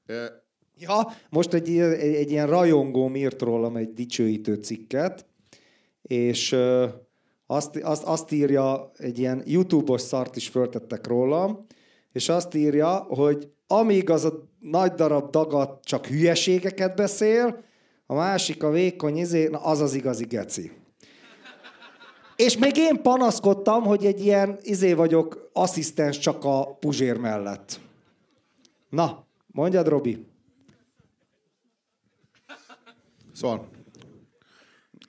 ö, Ja, most egy, egy, egy ilyen rajongóm írt rólam egy dicsőítő cikket, és ö, azt, azt, azt írja, egy ilyen YouTube-os szart is föltettek rólam, és azt írja, hogy amíg az a nagy darab dagat csak hülyeségeket beszél, a másik a vékony izé, na az az igazi geci. És még én panaszkodtam, hogy egy ilyen izé vagyok, asszisztens csak a puzsér mellett. Na, mondjad, Robi. Szóval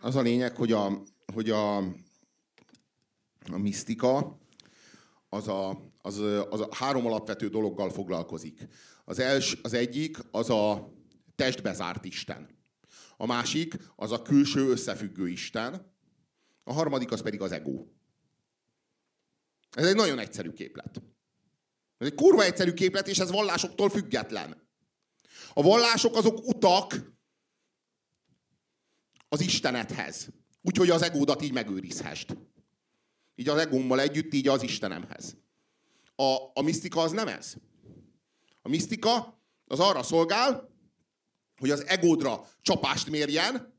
az a lényeg, hogy a, hogy a, a misztika az a, az, az a három alapvető dologgal foglalkozik. Az, els, az egyik az a testbe zárt Isten. A másik az a külső összefüggő Isten. A harmadik az pedig az ego. Ez egy nagyon egyszerű képlet. Ez egy kurva egyszerű képlet, és ez vallásoktól független. A vallások azok utak az Istenethez. Úgyhogy az egódat így megőrizhest. Így az egómmal együtt, így az Istenemhez. A, a misztika az nem ez. A misztika az arra szolgál, hogy az egódra csapást mérjen,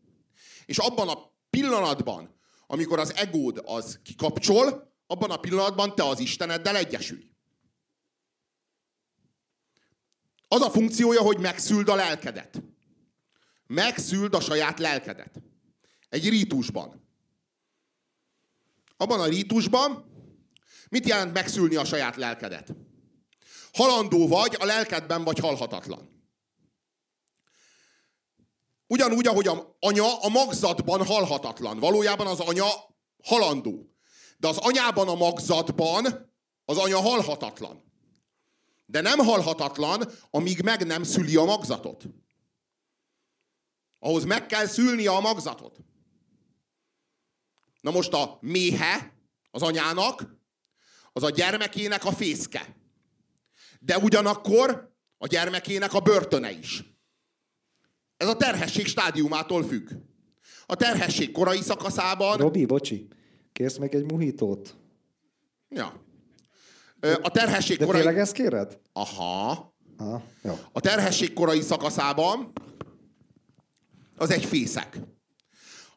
és abban a pillanatban, amikor az egód az kikapcsol, abban a pillanatban te az Isteneddel egyesülj. Az a funkciója, hogy megszüld a lelkedet. Megszüld a saját lelkedet. Egy rítusban. Abban a rítusban mit jelent megszülni a saját lelkedet? Halandó vagy, a lelkedben vagy halhatatlan. Ugyanúgy, ahogy a anya a magzatban halhatatlan. Valójában az anya halandó. De az anyában a magzatban az anya halhatatlan. De nem halhatatlan, amíg meg nem szüli a magzatot. Ahhoz meg kell szülnie a magzatot. Na most a méhe az anyának, az a gyermekének a fészke. De ugyanakkor a gyermekének a börtöne is. Ez a terhesség stádiumától függ. A terhesség korai szakaszában... Robi, bocsi, kérsz meg egy muhitót? Ja. A terhesség De korai... tényleg ezt kéred? Aha. Aha, jó. A terhesség korai szakaszában az egy fészek.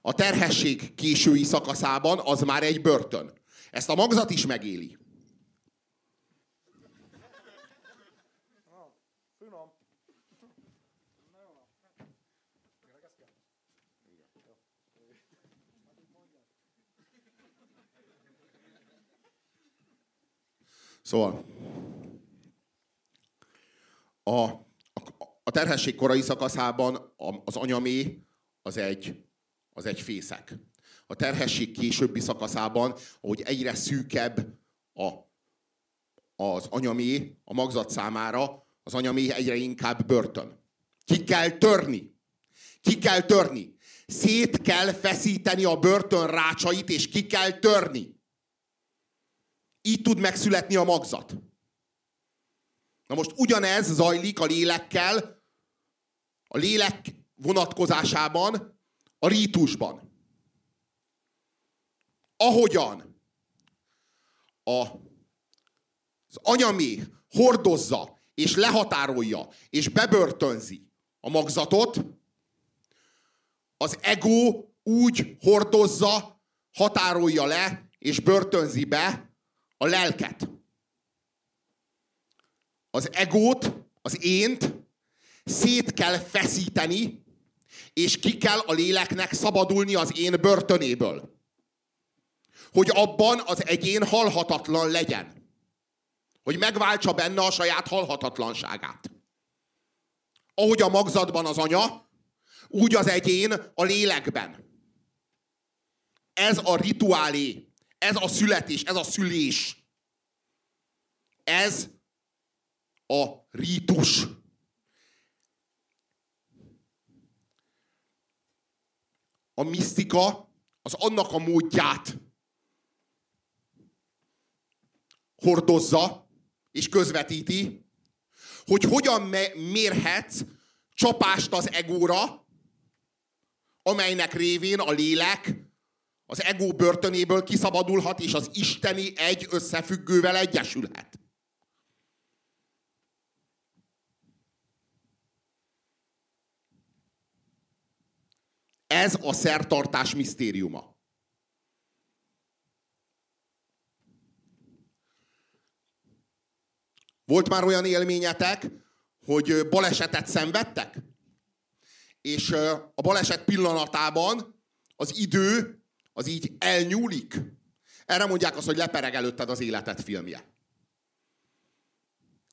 A terhesség késői szakaszában az már egy börtön. Ezt a magzat is megéli. Szóval a, a, a terhesség korai szakaszában az anyamé az egy, az egy fészek. A terhesség későbbi szakaszában, ahogy egyre szűkebb a, az anyamé a magzat számára, az anyamé egyre inkább börtön. Ki kell törni. Ki kell törni. Szét kell feszíteni a börtön rácsait, és ki kell törni. Így tud megszületni a magzat. Na most ugyanez zajlik a lélekkel, a lélek vonatkozásában, a rítusban. Ahogyan a, az anyamé hordozza, és lehatárolja, és bebörtönzi a magzatot, az ego úgy hordozza, határolja le, és börtönzi be a lelket. Az egót, az ént szét kell feszíteni, és ki kell a léleknek szabadulni az én börtönéből. Hogy abban az egyén halhatatlan legyen. Hogy megváltsa benne a saját halhatatlanságát. Ahogy a magzatban az anya, úgy az egyén a lélekben. Ez a rituálé ez a születés, ez a szülés. Ez a rítus. A misztika az annak a módját hordozza és közvetíti, hogy hogyan mérhetsz csapást az egóra, amelynek révén a lélek az ego börtönéből kiszabadulhat, és az isteni egy összefüggővel egyesülhet. Ez a szertartás misztériuma. Volt már olyan élményetek, hogy balesetet szenvedtek? És a baleset pillanatában az idő az így elnyúlik. Erre mondják azt, hogy lepereg előtted az életed filmje.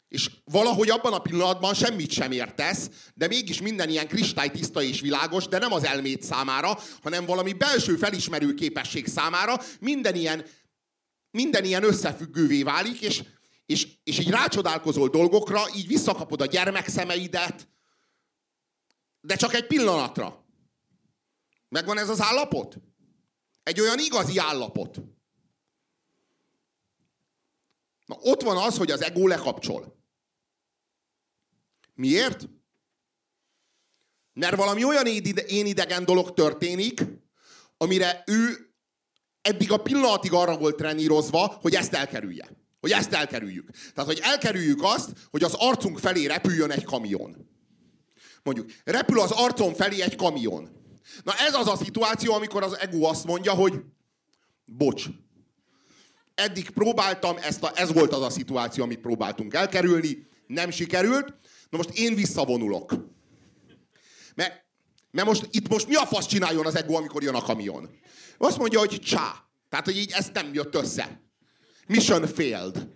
És valahogy abban a pillanatban semmit sem értesz, de mégis minden ilyen kristálytiszta és világos, de nem az elmét számára, hanem valami belső felismerő képesség számára minden ilyen, minden ilyen összefüggővé válik, és, és, és így rácsodálkozol dolgokra, így visszakapod a gyermekszemeidet, de csak egy pillanatra. Megvan ez az állapot? Egy olyan igazi állapot. Na ott van az, hogy az ego lekapcsol. Miért? Mert valami olyan én idegen dolog történik, amire ő eddig a pillanatig arra volt trenírozva, hogy ezt elkerülje. Hogy ezt elkerüljük. Tehát, hogy elkerüljük azt, hogy az arcunk felé repüljön egy kamion. Mondjuk, repül az arcom felé egy kamion. Na ez az a szituáció, amikor az ego azt mondja, hogy bocs, eddig próbáltam, ezt a, ez volt az a szituáció, amit próbáltunk elkerülni, nem sikerült, na most én visszavonulok. Mert, mert most, itt most mi a fasz csináljon az ego, amikor jön a kamion? Azt mondja, hogy csá. Tehát, hogy így ez nem jött össze. Mission failed.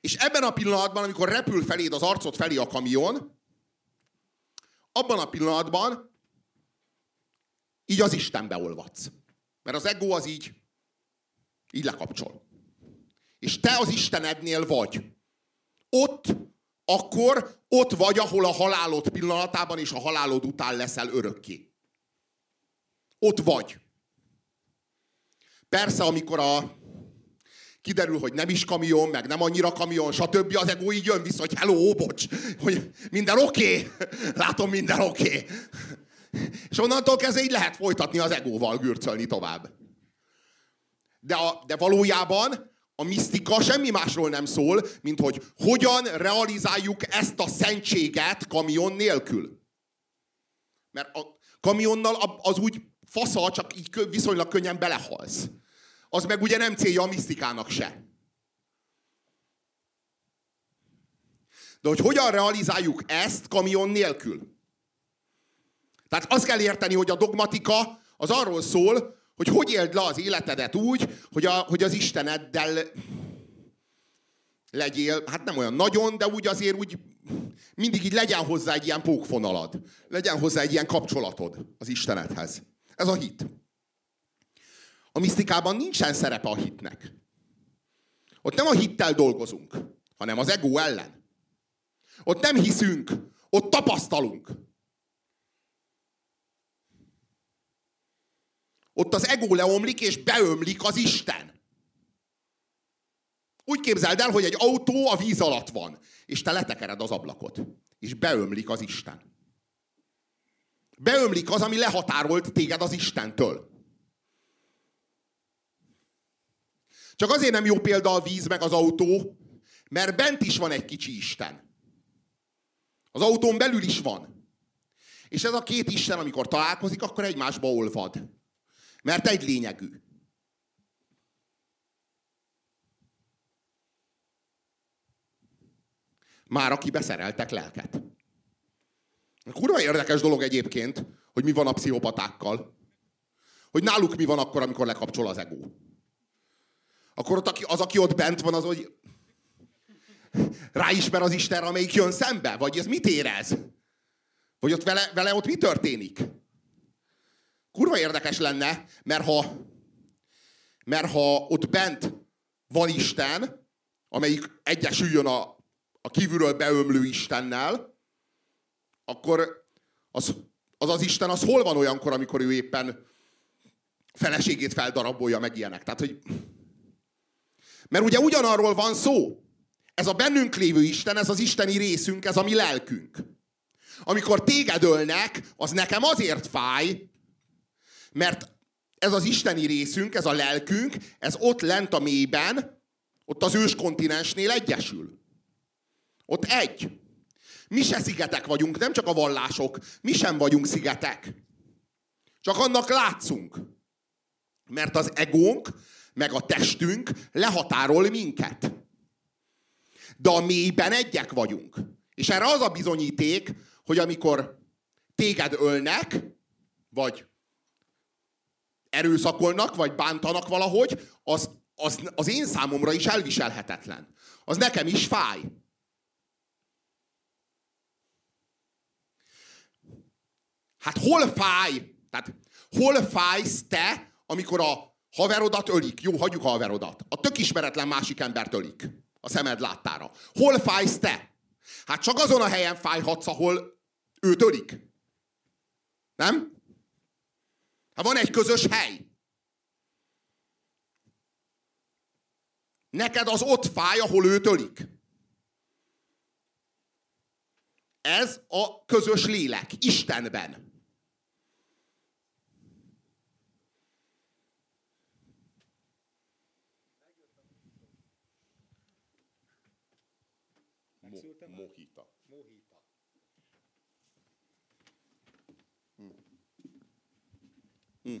És ebben a pillanatban, amikor repül feléd az arcot felé a kamion, abban a pillanatban így az Istenbe olvadsz. Mert az ego az így, így lekapcsol. És te az Istenednél vagy. Ott, akkor ott vagy, ahol a halálod pillanatában és a halálod után leszel örökké. Ott vagy. Persze, amikor a, kiderül, hogy nem is kamion, meg nem annyira kamion, stb. Az ego így jön vissza, hogy hello, bocs, hogy minden oké, okay. látom, minden oké. Okay. És onnantól kezdve így lehet folytatni az egóval, gürcölni tovább. De, a, de valójában a misztika semmi másról nem szól, mint hogy hogyan realizáljuk ezt a szentséget kamion nélkül. Mert a kamionnal az úgy fasza, csak így viszonylag könnyen belehalsz. Az meg ugye nem célja a misztikának se. De hogy hogyan realizáljuk ezt kamion nélkül? Tehát azt kell érteni, hogy a dogmatika az arról szól, hogy hogy éld le az életedet úgy, hogy, a, hogy az Isteneddel legyél, hát nem olyan nagyon, de úgy azért úgy mindig így legyen hozzá egy ilyen pókfonalad. Legyen hozzá egy ilyen kapcsolatod az Istenedhez. Ez a hit. A misztikában nincsen szerepe a hitnek. Ott nem a hittel dolgozunk, hanem az ego ellen. Ott nem hiszünk, ott tapasztalunk. Ott az ego leomlik, és beömlik az Isten. Úgy képzeld el, hogy egy autó a víz alatt van, és te letekered az ablakot, és beömlik az Isten. Beömlik az, ami lehatárolt téged az Istentől. Csak azért nem jó példa a víz meg az autó, mert bent is van egy kicsi Isten. Az autón belül is van. És ez a két Isten, amikor találkozik, akkor egymásba olvad. Mert egy lényegű. Már aki beszereltek lelket. Kurva érdekes dolog egyébként, hogy mi van a pszichopatákkal. Hogy náluk mi van akkor, amikor lekapcsol az ego. Akkor ott az, aki ott bent van, az, hogy ráismer az Istenre, amelyik jön szembe? Vagy ez mit érez? Vagy ott vele, vele ott mi történik? Kurva érdekes lenne, mert ha, mert ha ott bent van Isten, amelyik egyesüljön a, a kívülről beömlő Istennel, akkor az, az az Isten az hol van olyankor, amikor ő éppen feleségét feldarabolja, meg ilyenek. Tehát, hogy... Mert ugye ugyanarról van szó. Ez a bennünk lévő Isten, ez az isteni részünk, ez a mi lelkünk. Amikor téged ölnek, az nekem azért fáj, mert ez az isteni részünk, ez a lelkünk, ez ott lent a mélyben, ott az őskontinensnél egyesül. Ott egy. Mi se szigetek vagyunk, nem csak a vallások, mi sem vagyunk szigetek. Csak annak látszunk. Mert az egónk, meg a testünk lehatárol minket. De a mélyben egyek vagyunk. És erre az a bizonyíték, hogy amikor téged ölnek, vagy erőszakolnak, vagy bántanak valahogy, az, az, az én számomra is elviselhetetlen. Az nekem is fáj. Hát hol fáj? Tehát hol fájsz te, amikor a haverodat ölik? Jó, hagyjuk a haverodat. A tök ismeretlen másik embert ölik. A szemed láttára. Hol fájsz te? Hát csak azon a helyen fájhatsz, ahol őt ölik. Nem? Hát van egy közös hely. Neked az ott fáj, ahol ő tölik. Ez a közös lélek, Istenben. Hm.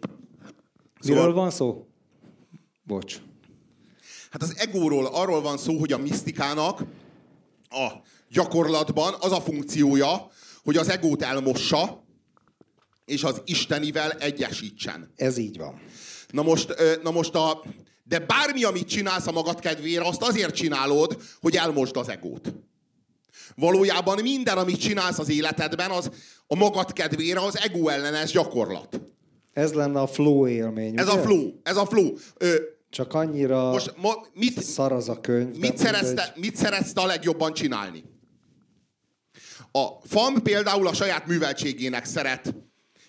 Szóval... Miről van szó? Bocs. Hát az egóról arról van szó, hogy a misztikának a gyakorlatban az a funkciója, hogy az egót elmossa, és az Istenivel egyesítsen. Ez így van. Na most, na most a, de bármi, amit csinálsz a magad kedvére, azt azért csinálod, hogy elmosd az egót. Valójában minden, amit csinálsz az életedben, az a magad kedvére az ego ellenes gyakorlat. Ez lenne a flow élmény. Ez ugye? a flow, ez a flow. Ö, Csak annyira most ma, mit, szar az a könyv. mit, szerezte, mindegy. mit szerezte a legjobban csinálni? A FAM például a saját műveltségének szeret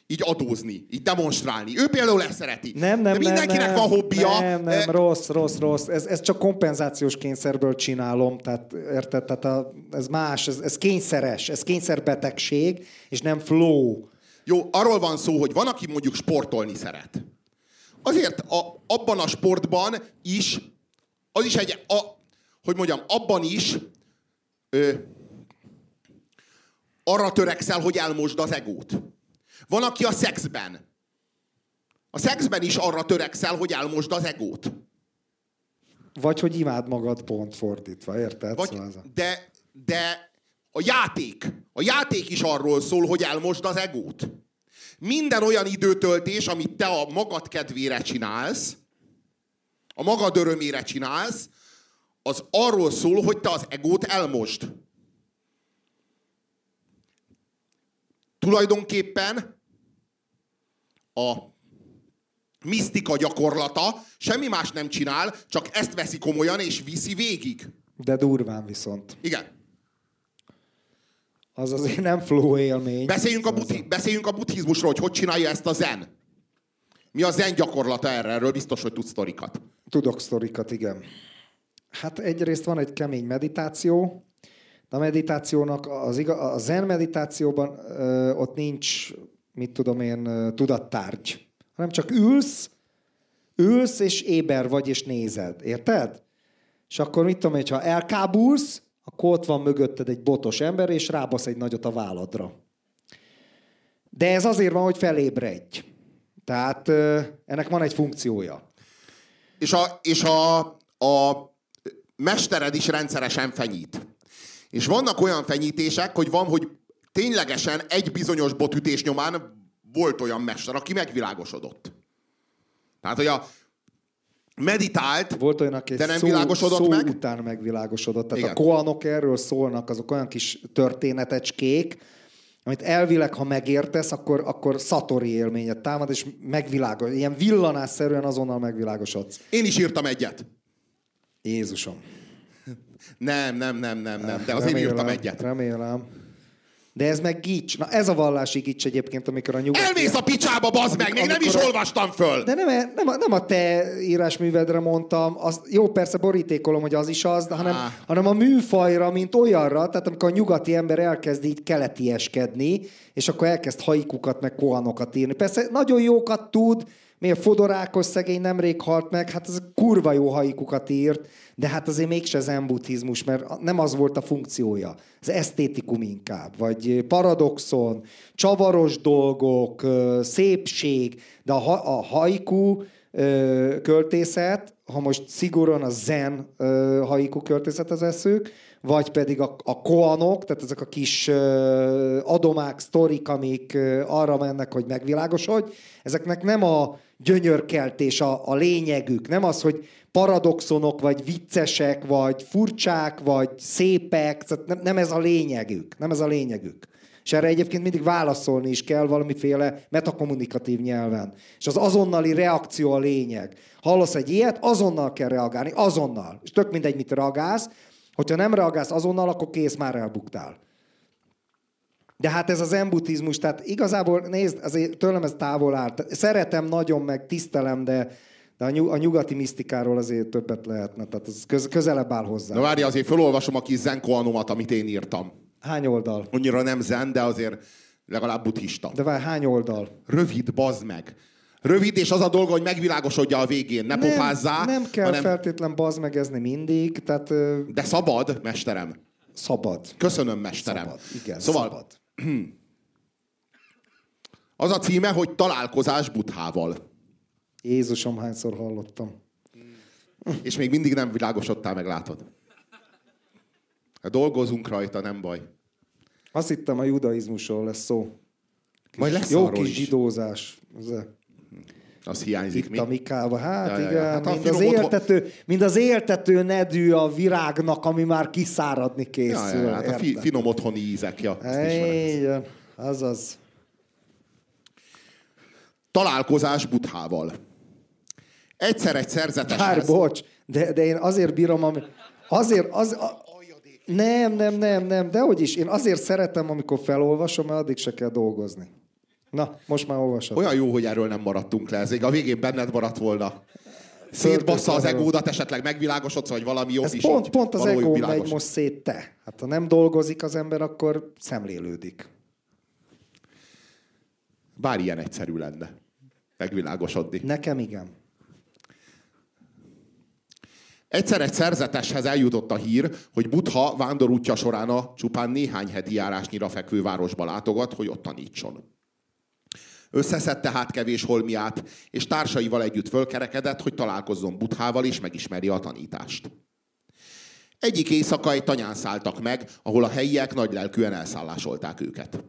így adózni, így demonstrálni. Ő például ezt szereti. Nem, nem, De mindenkinek nem, van hobbija. Nem, nem, Eh, rossz, rossz, rossz. Ez, ez csak kompenzációs kényszerből csinálom, tehát érted? Tehát a, ez más, ez, ez kényszeres, ez kényszerbetegség, és nem flow. Jó, arról van szó, hogy van, aki mondjuk sportolni szeret. Azért a, abban a sportban is, az is egy, a, hogy mondjam, abban is ö, arra törekszel, hogy elmosd az egót. Van, aki a szexben. A szexben is arra törekszel, hogy elmosd az egót. Vagy hogy imád magad pont fordítva, érted? Vagy, Szóval de, de a játék, a játék is arról szól, hogy elmosd az egót. Minden olyan időtöltés, amit te a magad kedvére csinálsz, a magad örömére csinálsz, az arról szól, hogy te az egót elmosd. Tulajdonképpen a misztika gyakorlata semmi más nem csinál, csak ezt veszi komolyan és viszi végig. De durván viszont. Igen. Az azért nem flow élmény. Beszéljünk a, buddhi, beszéljünk a buddhizmusról, hogy hogy csinálja ezt a zen. Mi a zen gyakorlata erre? Erről biztos, hogy tudsz sztorikat. Tudok sztorikat, igen. Hát egyrészt van egy kemény meditáció, de a meditációnak, az iga, a zen meditációban ö, ott nincs, mit tudom én, tudattárgy, hanem csak ülsz, ülsz, és éber vagy, és nézed. Érted? És akkor mit tudom én, ha elkábulsz, akkor ott van mögötted egy botos ember, és rábasz egy nagyot a válladra. De ez azért van, hogy felébredj. Tehát ennek van egy funkciója. És a, és a, a mestered is rendszeresen fenyít. És vannak olyan fenyítések, hogy van, hogy ténylegesen egy bizonyos botütés nyomán volt olyan mester, aki megvilágosodott. Tehát, hogy a meditált, Volt olyan, aki De nem szó, világosodott szó meg? után megvilágosodott. Tehát Igen. a koanok erről szólnak, azok olyan kis történetecskék, amit elvileg, ha megértesz, akkor, akkor szatori élményet támad, és megvilágos, ilyen villanásszerűen azonnal megvilágosodsz. én is írtam egyet. Jézusom. Nem, nem, nem, nem, nem, de azért írtam egyet. Remélem. De ez meg gics. Na ez a vallási gics egyébként, amikor a nyugati... Elmész a picsába, bazd meg, még nem is a- olvastam föl. De nem, nem, a, nem a te írásművedre mondtam, az, jó, persze borítékolom, hogy az is az, de hanem, hanem a műfajra, mint olyanra, tehát amikor a nyugati ember elkezd így keletieskedni, és akkor elkezd haikukat, meg kohanokat írni. Persze nagyon jókat tud, miért Fodorákos szegény nemrég halt meg, hát ez kurva jó haikukat írt, de hát azért mégse zen buddhizmus, mert nem az volt a funkciója. Az esztétikum inkább, vagy paradoxon, csavaros dolgok, szépség, de a, ha- a haiku költészet, ha most szigorúan a zen haiku költészethez veszük, vagy pedig a, a koanok, tehát ezek a kis ö, adomák, sztorik, amik ö, arra mennek, hogy megvilágosodj, ezeknek nem a gyönyörkeltés a, a lényegük, nem az, hogy paradoxonok, vagy viccesek, vagy furcsák, vagy szépek, tehát nem, nem ez a lényegük, nem ez a lényegük. És erre egyébként mindig válaszolni is kell valamiféle metakommunikatív nyelven. És az azonnali reakció a lényeg. Hallasz egy ilyet, azonnal kell reagálni, azonnal. És tök mindegy, mit reagálsz. Hogyha nem reagálsz azonnal, akkor kész, már elbuktál. De hát ez az embutizmus, tehát igazából nézd, azért tőlem ez távol áll. Szeretem nagyon, meg tisztelem, de, de a, nyug, a nyugati misztikáról azért többet lehetne. Tehát ez köz, közelebb áll hozzá. Na várj, azért felolvasom a kis zen koanomat, amit én írtam. Hány oldal? Annyira nem zen, de azért legalább buddhista. De várj, hány oldal? Rövid, bazd meg. Rövid, és az a dolga, hogy megvilágosodja a végén. Ne nem, pofázzá, nem kell hanem... feltétlen bazmegezni mindig, tehát De szabad, mesterem. szabad. Köszönöm, mesterem. Szabad, igen, szóval szabad. (clears throat) az a címe, hogy találkozás Buthával. Jézusom, hányszor hallottam. És még mindig nem világosodtál meg, látod. Hát dolgozunk rajta, nem baj. Azt hittem a judaizmusról lesz szó. Majd lesz Jó kis is. zsidózás. Ez Az hiányzik Itt mi? a Mikába. Hát Ja, ja, igen, ja. Hát mind, az finom otthon- éltető, mind az éltető nedű a virágnak, ami már kiszáradni Ja, készül. ja, hát a fi, finom otthoni ízek, ja. Igen, azaz. Találkozás Buthával. Egyszer egy szerzeteshez... Bár, bocs, de, de én azért bírom, ami... Azért, az, a, nem, nem, nem, nem, de hogy is. Én azért szeretem, amikor felolvasom, mert addig se kell dolgozni. Na, most már olvasod. Olyan jó, hogy erről nem maradtunk le. Ez a végén benned maradt volna. Szétbassza az egódat, esetleg megvilágosodsz, vagy valami jobb Ez is. pont, pont az egó megy most szét te. Hát ha nem dolgozik az ember, akkor szemlélődik. Bár ilyen egyszerű lenne megvilágosodni. Nekem igen. Egyszer egy szerzeteshez eljutott a hír, hogy Butha vándorútja során a csupán néhány heti járásnyira fekvő városba látogat, hogy ott tanítson. Összeszedte hát kevés holmiát, és társaival együtt fölkerekedett, hogy találkozzon Buthával és megismerje a tanítást. Egyik éjszaka egy tanyán szálltak meg, ahol a helyiek nagylelkűen elszállásolták őket.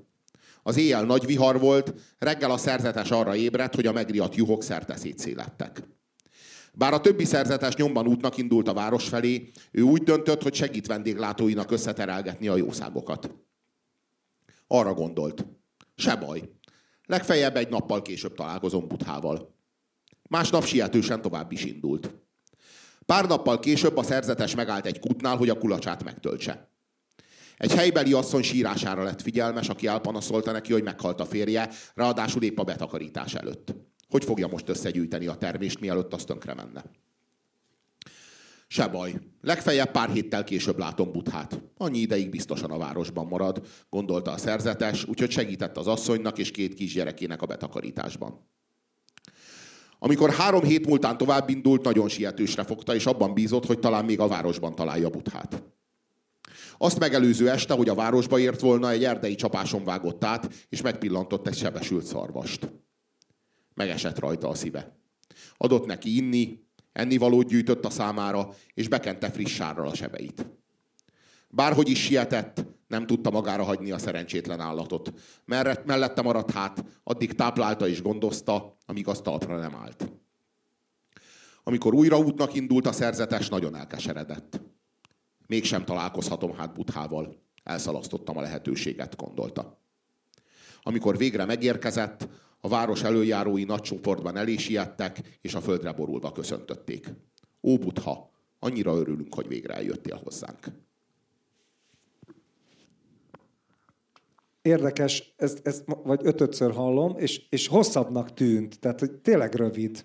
Az éjjel nagy vihar volt, reggel a szerzetes arra ébredt, hogy a megriadt juhok szerte szétszélettek. Bár a többi szerzetes nyomban útnak indult a város felé, ő úgy döntött, hogy segít vendéglátóinak összeterelgetni a jószágokat. Arra gondolt. Se baj. Legfeljebb egy nappal később találkozom Buthával. Másnap sietősen tovább is indult. Pár nappal később a szerzetes megállt egy kútnál, hogy a kulacsát megtöltse. Egy helybeli asszony sírására lett figyelmes, aki elpanaszolta neki, hogy meghalt a férje, ráadásul épp a betakarítás előtt. Hogy fogja most összegyűjteni a termést, mielőtt azt tönkre menne? Se baj. Legfeljebb pár héttel később látom Buthát. Annyi ideig biztosan a városban marad, gondolta a szerzetes, úgyhogy segített az asszonynak és két kisgyerekének a betakarításban. Amikor három hét múltán tovább indult, nagyon sietősre fogta, és abban bízott, hogy talán még a városban találja Buthát. Azt megelőző este, hogy a városba ért volna, egy erdei csapáson vágott át, és megpillantott egy sebesült szarvast. Megesett rajta a szíve. Adott neki inni, ennivalót gyűjtött a számára, és bekente friss sárral a sebeit. Bárhogy is sietett, nem tudta magára hagyni a szerencsétlen állatot. Merre, mellette maradt hát, addig táplálta és gondozta, amíg az talpra nem állt. Amikor újra útnak indult a szerzetes, nagyon elkeseredett. Mégsem találkozhatom hát Buthával. Elszalasztottam a lehetőséget, gondolta. Amikor végre megérkezett, a város előjárói nagy csoportban elé siettek, és a földre borulva köszöntötték. Ó, Butha, annyira örülünk, hogy végre eljöttél hozzánk. Érdekes, ezt, ezt vagy ötödször hallom, és, és hosszabbnak tűnt. Tehát, hogy tényleg rövid.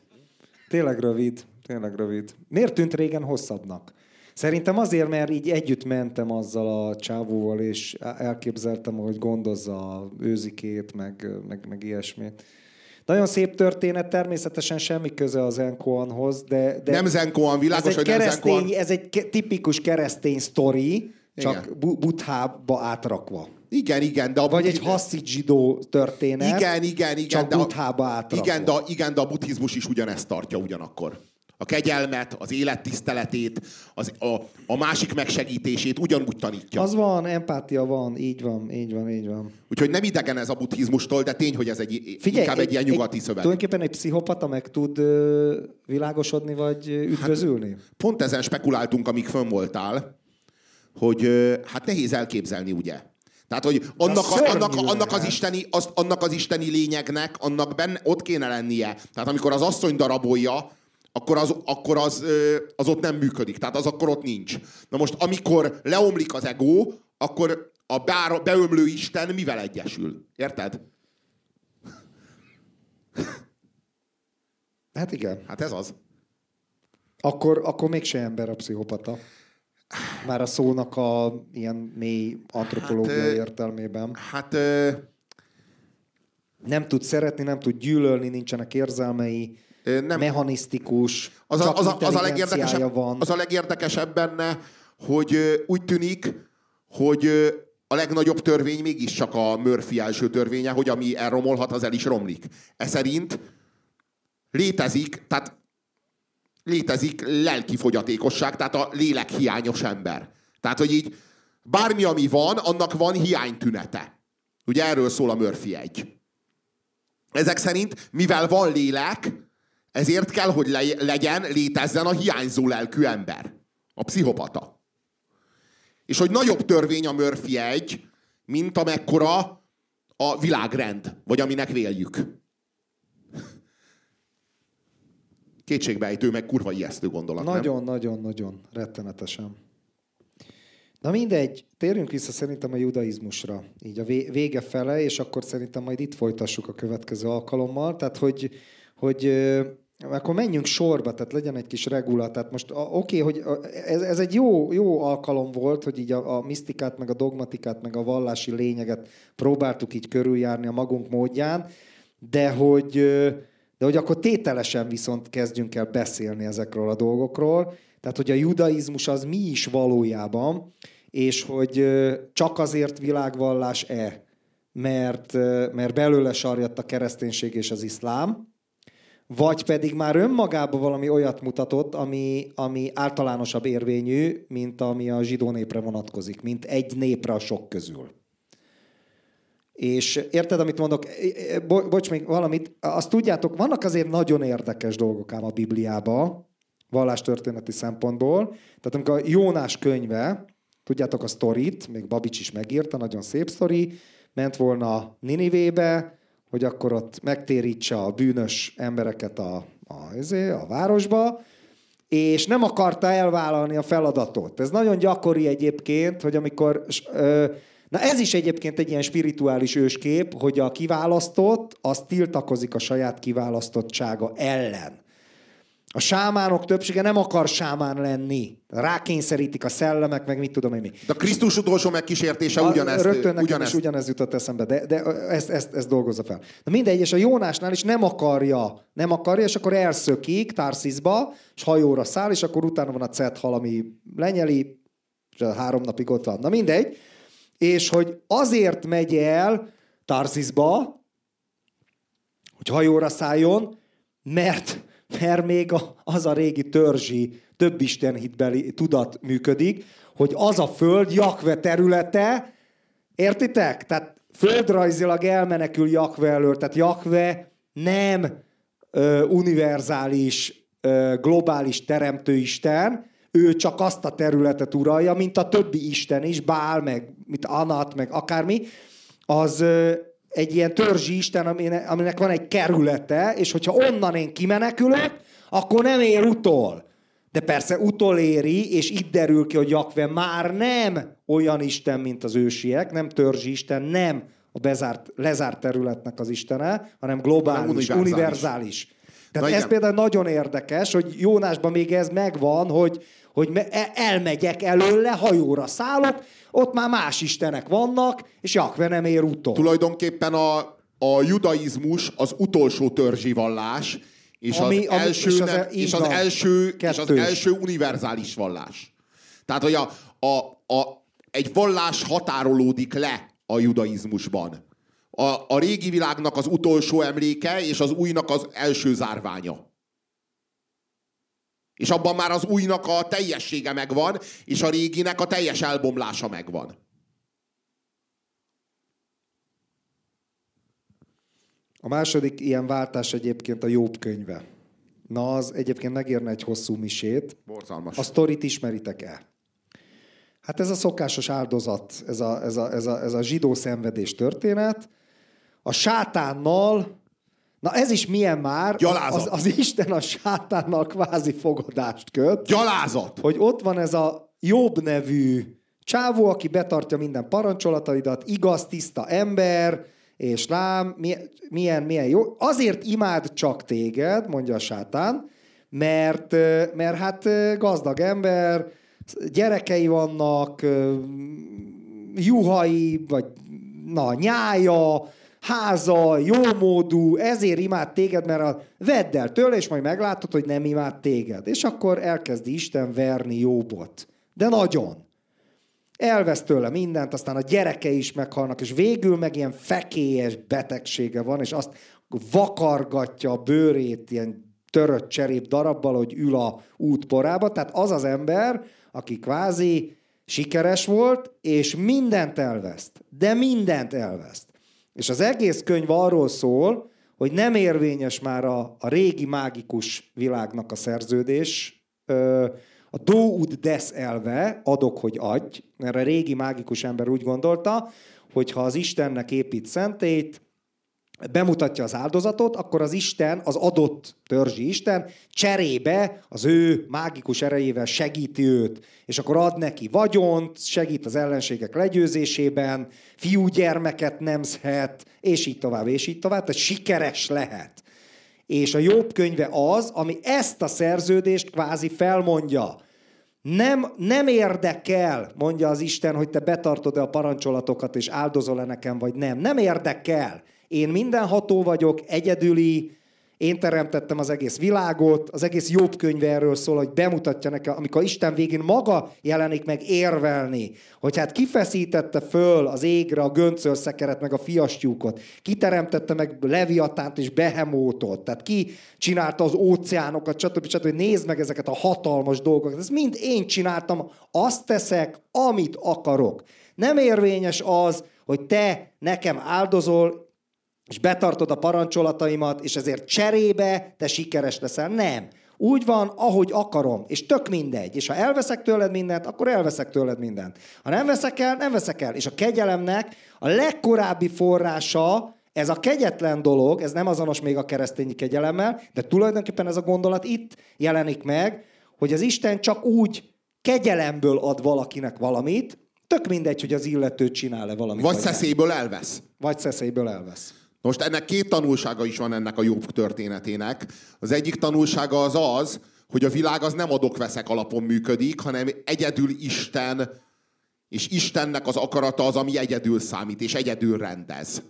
Tényleg rövid. Tényleg rövid. Miért tűnt régen hosszabbnak? Szerintem azért, mert így együtt mentem azzal a csávóval, és elképzeltem, hogy gondozza őzikét, meg, meg, meg ilyesmit. Nagyon szép történet, természetesen semmi köze az Enkoanhoz, de, de Nem Zenkoan, világos, ez egy hogy nem keresztény, Zenkoan. ez egy tipikus keresztény sztori, csak bu- buthába átrakva. Igen, igen, de a Vagy egy haszid zsidó történet, Igen, igen, igen. csak de a- buthába átrakva. Igen de, igen, de a buddhizmus is ugyanezt tartja ugyanakkor. A kegyelmet, az élettiszteletét, az, a, a másik megsegítését ugyanúgy tanítja. Az... Van, empátia van, így van, így van, így van. Úgyhogy nem idegen ez a buddhizmustól, de tény, hogy ez egy, Figyelj, inkább egy, egy ilyen nyugati szöveg. Tulajdonképpen egy pszichopata meg tud ö, világosodni, vagy ö, üdvözülni? Hát, Pont ezen spekuláltunk, amíg fönn voltál, hogy ö, hát nehéz elképzelni, ugye? Tehát, hogy annak, a, annak, annak, az isteni, az, annak az isteni lényegnek, annak benne, ott kéne lennie. Tehát amikor az asszony darabolja, akkor az, akkor az, az ott nem működik. Tehát az akkor ott nincs. Na most, amikor leomlik az ego, akkor a bár, beömlő Isten mivel egyesül? Érted? (laughs) hát igen. Hát ez az. Akkor, akkor mégse ember a pszichopata. Már a szónak a ilyen mély antropológiai Hát, értelmében. Hát ö, Nem tud szeretni, nem tud gyűlölni, nincsenek érzelmei, nem. mechanisztikus, Az a, az, a, az, a legérdekesebb, van. az a legérdekesebb benne, hogy úgy tűnik, hogy a legnagyobb törvény mégiscsak a Murphy első törvénye, hogy ami elromolhat, az el is romlik. Ez szerint létezik, tehát létezik lelki fogyatékosság, tehát a lélek hiányos ember. Tehát, hogy így bármi, ami van, annak van hiánytünete. Ugye erről szól a Murphy egy. Ezek szerint, mivel van lélek, ezért kell, hogy le- legyen, létezzen a hiányzó lelkű ember. A pszichopata. És hogy nagyobb törvény a Murphy egy, mint amekkora a világrend, vagy aminek véljük. Kétségbejtő, meg kurva ijesztő gondolat, Nagyon-nagyon-nagyon rettenetesen. Na mindegy, térjünk vissza szerintem a judaizmusra, így a vége fele, és akkor szerintem majd itt folytassuk a következő alkalommal. Tehát, hogy, hogy akkor menjünk sorba, tehát legyen egy kis regula. Tehát most oké, okay, hogy ez, ez egy jó, jó alkalom volt, hogy így a, a misztikát, meg a dogmatikát, meg a vallási lényeget próbáltuk így körüljárni a magunk módján, de hogy, de hogy akkor tételesen viszont kezdjünk el beszélni ezekről a dolgokról. Tehát, hogy a judaizmus az mi is valójában, és hogy csak azért világvallás-e, mert, mert belőle sarjadt a kereszténység és az iszlám, vagy pedig már önmagában valami olyat mutatott, ami, ami általánosabb érvényű, mint ami a zsidó népre vonatkozik, mint egy népre a sok közül. És érted, amit mondok? Bo- bocs, még valamit. Azt tudjátok, vannak azért nagyon érdekes dolgok ám a Bibliában, vallástörténeti szempontból. Tehát amikor a Jónás könyve, tudjátok a sztorit, még Babics is megírta, nagyon szép sztori, ment volna Ninivébe, hogy akkor ott megtérítse a bűnös embereket a, a, a, a városba, és nem akarta elvállalni a feladatot. Ez nagyon gyakori egyébként, hogy amikor... Na ez is egyébként egy ilyen spirituális őskép, hogy a kiválasztott, az tiltakozik a saját kiválasztottsága ellen. A sámánok többsége nem akar sámán lenni. Rákényszerítik a szellemek, meg mit tudom én mi. De a Krisztus utolsó megkísértése ugyanezt. Rögtön nekem ugyanezt. is ugyanez jutott eszembe, de, de ezt, ezt, ezt dolgozza fel. Na mindegy, és a Jónásnál is nem akarja, nem akarja, és akkor elszökik Tarszizba, és hajóra száll, és akkor utána van a Cethal, ami lenyeli, és a három napig ott van. Na mindegy. És hogy azért megy el Tarszizba, hogy hajóra szálljon, mert mert még az a régi törzsi, több istenhitbeli tudat működik, hogy az a föld Jakve területe, értitek? Tehát földrajzilag elmenekül Jakve elől, tehát Jakve nem ö, univerzális, ö, globális teremtőisten, ő csak azt a területet uralja, mint a többi isten is, Bál, meg mit Anat, meg akármi, az egy ilyen törzsi isten, aminek van egy kerülete, és hogyha onnan én kimenekülök, akkor nem ér utol. De persze utoléri, és itt derül ki, hogy Jakve már nem olyan Isten, mint az ősiek, nem törzsi Isten, nem a bezárt, lezárt területnek az Istene, hanem globális, univerzális. univerzális. Tehát Na ez igen. például nagyon érdekes, hogy Jónásban még ez megvan, hogy, hogy e- elmegyek előle, hajóra szállok, ott már más istenek vannak, és Jakve nem ér utol. Tulajdonképpen a, a judaizmus az utolsó törzsi vallás, és, ami, az, ami, első, és, az, nem, és, az első, és az első univerzális vallás. Tehát, hogy a, a, a, egy vallás határolódik le a judaizmusban. A, a régi világnak az utolsó emléke, és az újnak az első zárványa. És abban már az újnak a teljessége megvan, és a réginek a teljes elbomlása megvan. A második ilyen váltás egyébként a Jobb könyve. Na, az egyébként megérne egy hosszú misét. Borzalmas. A sztorit ismeritek el. Hát ez a szokásos áldozat, ez a, ez a, ez a, ez a zsidó szenvedés történet. A sátánnal Na ez is milyen már, Gyalázat. Az, az Isten a sátánnal kvázi fogadást köt. Gyalázat! Hogy ott van ez a jobb nevű csávó, aki betartja minden parancsolataidat, igaz, tiszta ember, és lám, milyen, milyen jó. Azért imád csak téged, mondja a sátán, mert, mert hát gazdag ember, gyerekei vannak, juhai, vagy na, nyája, háza, jómódú, ezért imád téged, mert a, vedd el tőle, és majd meglátod, hogy nem imád téged. És akkor elkezdi Isten verni Jóbot. De nagyon. Elvesz tőle mindent, aztán a gyereke is meghalnak, és végül meg ilyen fekélyes betegsége van, és azt vakargatja a bőrét ilyen törött cserép darabbal, hogy ül a útporába. Tehát az az ember, aki kvázi sikeres volt, és mindent elveszt. De mindent elveszt. És az egész könyv arról szól, hogy nem érvényes már a, a régi mágikus világnak a szerződés, a do ud des elve, adok, hogy adj, mert a régi mágikus ember úgy gondolta, hogy ha az Istennek épít szentét, bemutatja az áldozatot, akkor az Isten, az adott törzsi Isten cserébe az ő mágikus erejével segíti őt, és akkor ad neki vagyont, segít az ellenségek legyőzésében, fiúgyermeket nemzhet, és így tovább, és így tovább, tehát sikeres lehet. És a jobb könyve az, ami ezt a szerződést kvázi felmondja. Nem, nem érdekel, mondja az Isten, hogy te betartod-e a parancsolatokat, és áldozol-e nekem, vagy nem. Nem érdekel. Én mindenható vagyok, egyedüli, én teremtettem az egész világot, az egész jobb könyve erről szól, hogy bemutatja nekem, amikor Isten végén maga jelenik meg érvelni, hogy hát kifeszítette föl az égre a göncölszekeret, meg a fiastyúkot, teremtette meg Leviatánt és Behemótot, tehát ki csinálta az óceánokat, stb. stb. stb. Nézd meg ezeket a hatalmas dolgokat, ez mind én csináltam, azt teszek, amit akarok. Nem érvényes az, hogy te nekem áldozol, és betartod a parancsolataimat, és ezért cserébe te sikeres leszel. Nem. Úgy van, ahogy akarom, és tök mindegy. És ha elveszek tőled mindent, akkor elveszek tőled mindent. Ha nem veszek el, nem veszek el. És a kegyelemnek a legkorábbi forrása, ez a kegyetlen dolog, ez nem azonos még a keresztényi kegyelemmel, de tulajdonképpen ez a gondolat itt jelenik meg, hogy az Isten csak úgy kegyelemből ad valakinek valamit, tök mindegy, hogy az illető csinál-e valamit. Vagy szeszélyből elvesz. Vagy szeszélyből elvesz. Most ennek két tanulsága is van ennek a jobb történetének. Az egyik tanulsága az az, hogy a világ az nem adok-veszek alapon működik, hanem egyedül Isten, és Istennek az akarata az, ami egyedül számít, és egyedül rendez.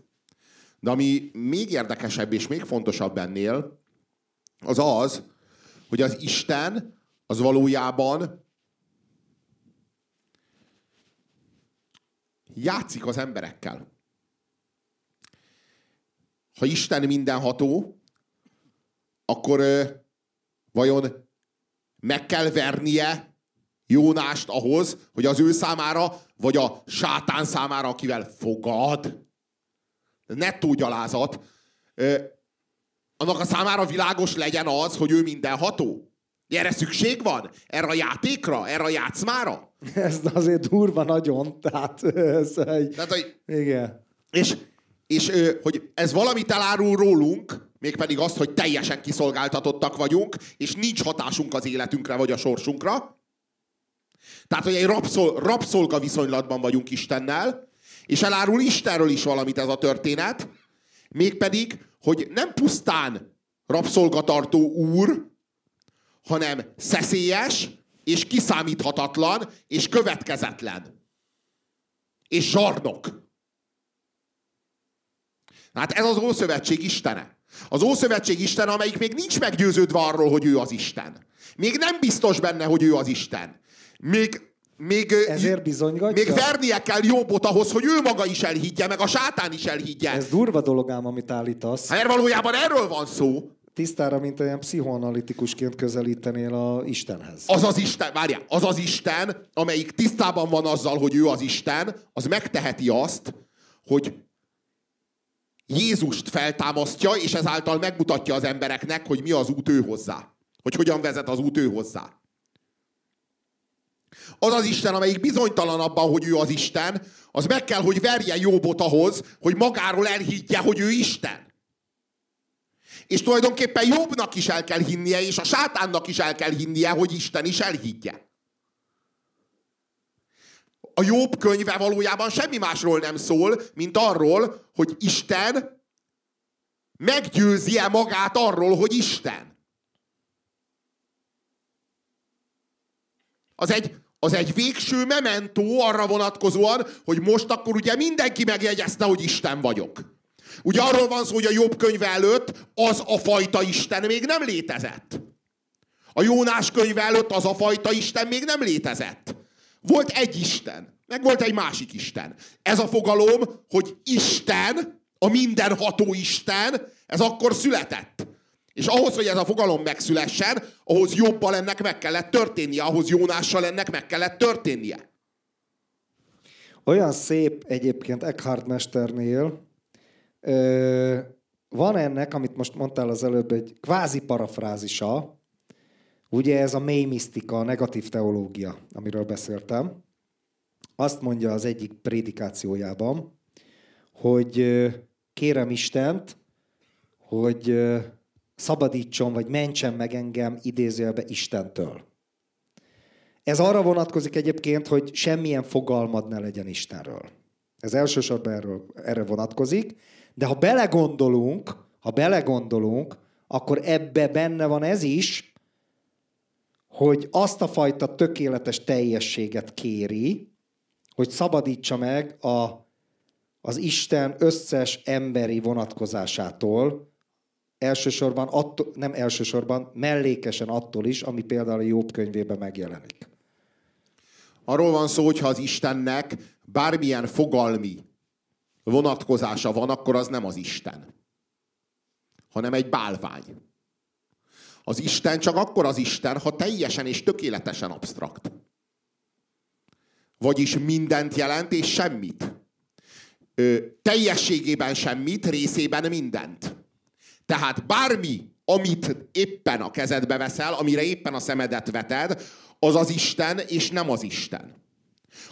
De ami még érdekesebb és még fontosabb ennél, az az, hogy az Isten az valójában játszik az emberekkel ha Isten mindenható, akkor ö, vajon meg kell vernie Jónást ahhoz, hogy az ő számára, vagy a sátán számára, akivel fogad, nettó gyalázat, ö, annak a számára világos legyen az, hogy ő mindenható? Erre szükség van? Erre a játékra? Erre a játszmára? (laughs) Ez azért durva nagyon. Tehát, ez egy... Tehát, hogy... Igen. És és hogy ez valamit elárul rólunk, mégpedig azt, hogy teljesen kiszolgáltatottak vagyunk, és nincs hatásunk az életünkre vagy a sorsunkra. Tehát, hogy egy rabszol, rabszolga viszonylatban vagyunk Istennel, és elárul Istenről is valamit ez a történet, mégpedig, hogy nem pusztán rabszolgatartó úr, hanem szeszélyes, és kiszámíthatatlan, és következetlen. És zsarnok. Hát ez az Ószövetség Istene. Az Ószövetség Isten, amelyik még nincs meggyőződve arról, hogy ő az Isten. Még nem biztos benne, hogy ő az Isten. Még, még, Ezért bizonygatja? Még vernie kell jobbot ahhoz, hogy ő maga is elhiggye, meg a sátán is elhiggye. Ez durva dolog ám, amit állítasz. Hát valójában erről van szó. Tisztára, mint olyan pszichoanalitikusként közelítenél a Istenhez. Az az Isten, várjál, az az Isten, amelyik tisztában van azzal, hogy ő az Isten, az megteheti azt, hogy Jézust feltámasztja, és ezáltal megmutatja az embereknek, hogy mi az út ő hozzá. Hogy hogyan vezet az út ő hozzá. Az az Isten, amelyik bizonytalan abban, hogy ő az Isten, az meg kell, hogy verje Jobbot ahhoz, hogy magáról elhiggye, hogy ő Isten. És tulajdonképpen Jobbnak is el kell hinnie, és a sátánnak is el kell hinnie, hogy Isten is elhiggye a jobb könyve valójában semmi másról nem szól, mint arról, hogy Isten meggyőzi-e magát arról, hogy Isten. Az egy, az egy végső mementó arra vonatkozóan, hogy most akkor ugye mindenki megjegyezte, hogy Isten vagyok. Ugye arról van szó, hogy a jobb könyve előtt az a fajta Isten még nem létezett. A Jónás könyve előtt az a fajta Isten még nem létezett. Volt egy Isten, meg volt egy másik Isten. Ez a fogalom, hogy Isten, a mindenható Isten, ez akkor született. És ahhoz, hogy ez a fogalom megszülessen, ahhoz jobban ennek meg kellett történnie, ahhoz Jónással ennek meg kellett történnie. Olyan szép egyébként Eckhart mesternél, ö, van ennek, amit most mondtál az előbb, egy kvázi parafrázisa, ugye ez a mély misztika, a negatív teológia, amiről beszéltem azt mondja az egyik prédikációjában, hogy kérem Istent, hogy szabadítson, vagy mentsen meg engem idézőjelbe Istentől. Ez arra vonatkozik egyébként, hogy semmilyen fogalmad ne legyen Istenről. Ez elsősorban erről, erre vonatkozik, de ha belegondolunk, ha belegondolunk, akkor ebbe benne van ez is, hogy azt a fajta tökéletes teljességet kéri, hogy szabadítsa meg a, az Isten összes emberi vonatkozásától, elsősorban, attól, nem elsősorban, mellékesen attól is, ami például a Jobb könyvében megjelenik. Arról van szó, hogy ha az Istennek bármilyen fogalmi vonatkozása van, akkor az nem az Isten, hanem egy bálvány. Az Isten csak akkor az Isten, ha teljesen és tökéletesen absztrakt. Vagyis mindent jelent és semmit. Ö, teljességében semmit, részében mindent. Tehát bármi, amit éppen a kezedbe veszel, amire éppen a szemedet veted, az az Isten, és nem az Isten.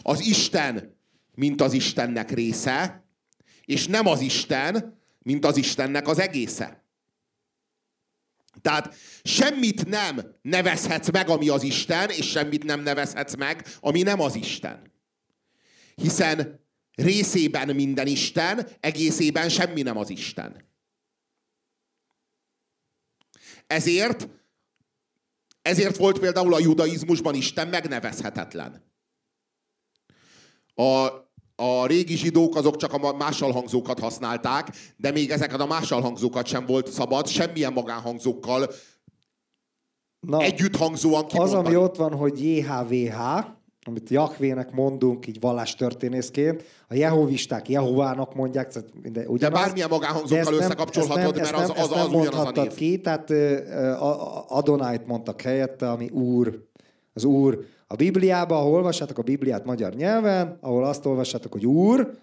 Az Isten, mint az Istennek része, és nem az Isten, mint az Istennek az egésze. Tehát semmit nem nevezhetsz meg, ami az Isten, és semmit nem nevezhetsz meg, ami nem az Isten. Hiszen részében minden Isten, egészében semmi nem az Isten. Ezért, ezért volt például a judaizmusban Isten megnevezhetetlen. A, a régi zsidók azok csak a másalhangzókat használták, de még ezeket a másalhangzókat sem volt szabad, semmilyen magánhangzókkal Na, együtt hangzóan kimondani. Az, ami ott van, hogy JHVH, amit Jakvének mondunk így vallástörténészként, a jehovisták Jehovának mondják, tehát minden, ugyanaz, de bármilyen magánhangzókkal összekapcsolhatod, mert az, az, az, az ugyanaz a név. ki, tehát Adonájt mondtak helyette, ami úr, az úr. A Bibliában, ha olvassátok a Bibliát magyar nyelven, ahol azt olvassátok, hogy úr,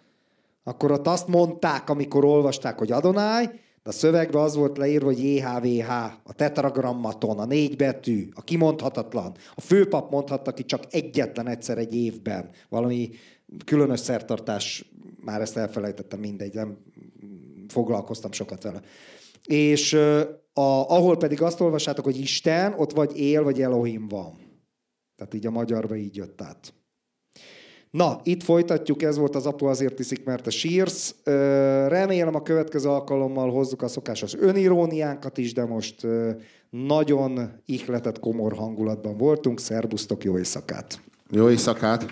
akkor ott azt mondták, amikor olvasták, hogy Adonai, de a szövegben az volt leírva, hogy JHVH, a tetragrammaton, a négy betű, a kimondhatatlan. A főpap mondhatta ki csak egyetlen egyszer egy évben. Valami különös szertartás, már ezt elfelejtettem, mindegy, nem foglalkoztam sokat vele. És a, ahol pedig azt olvassátok, hogy Isten, ott vagy él, vagy Elohim van. Tehát így a magyarba így jött át. Na, itt folytatjuk, ez volt az apu azért iszik, mert a sírsz. Remélem a következő alkalommal hozzuk a szokásos öniróniánkat is, de most nagyon ihletett komor hangulatban voltunk. Szerbusztok, jó éjszakát! Jó éjszakát!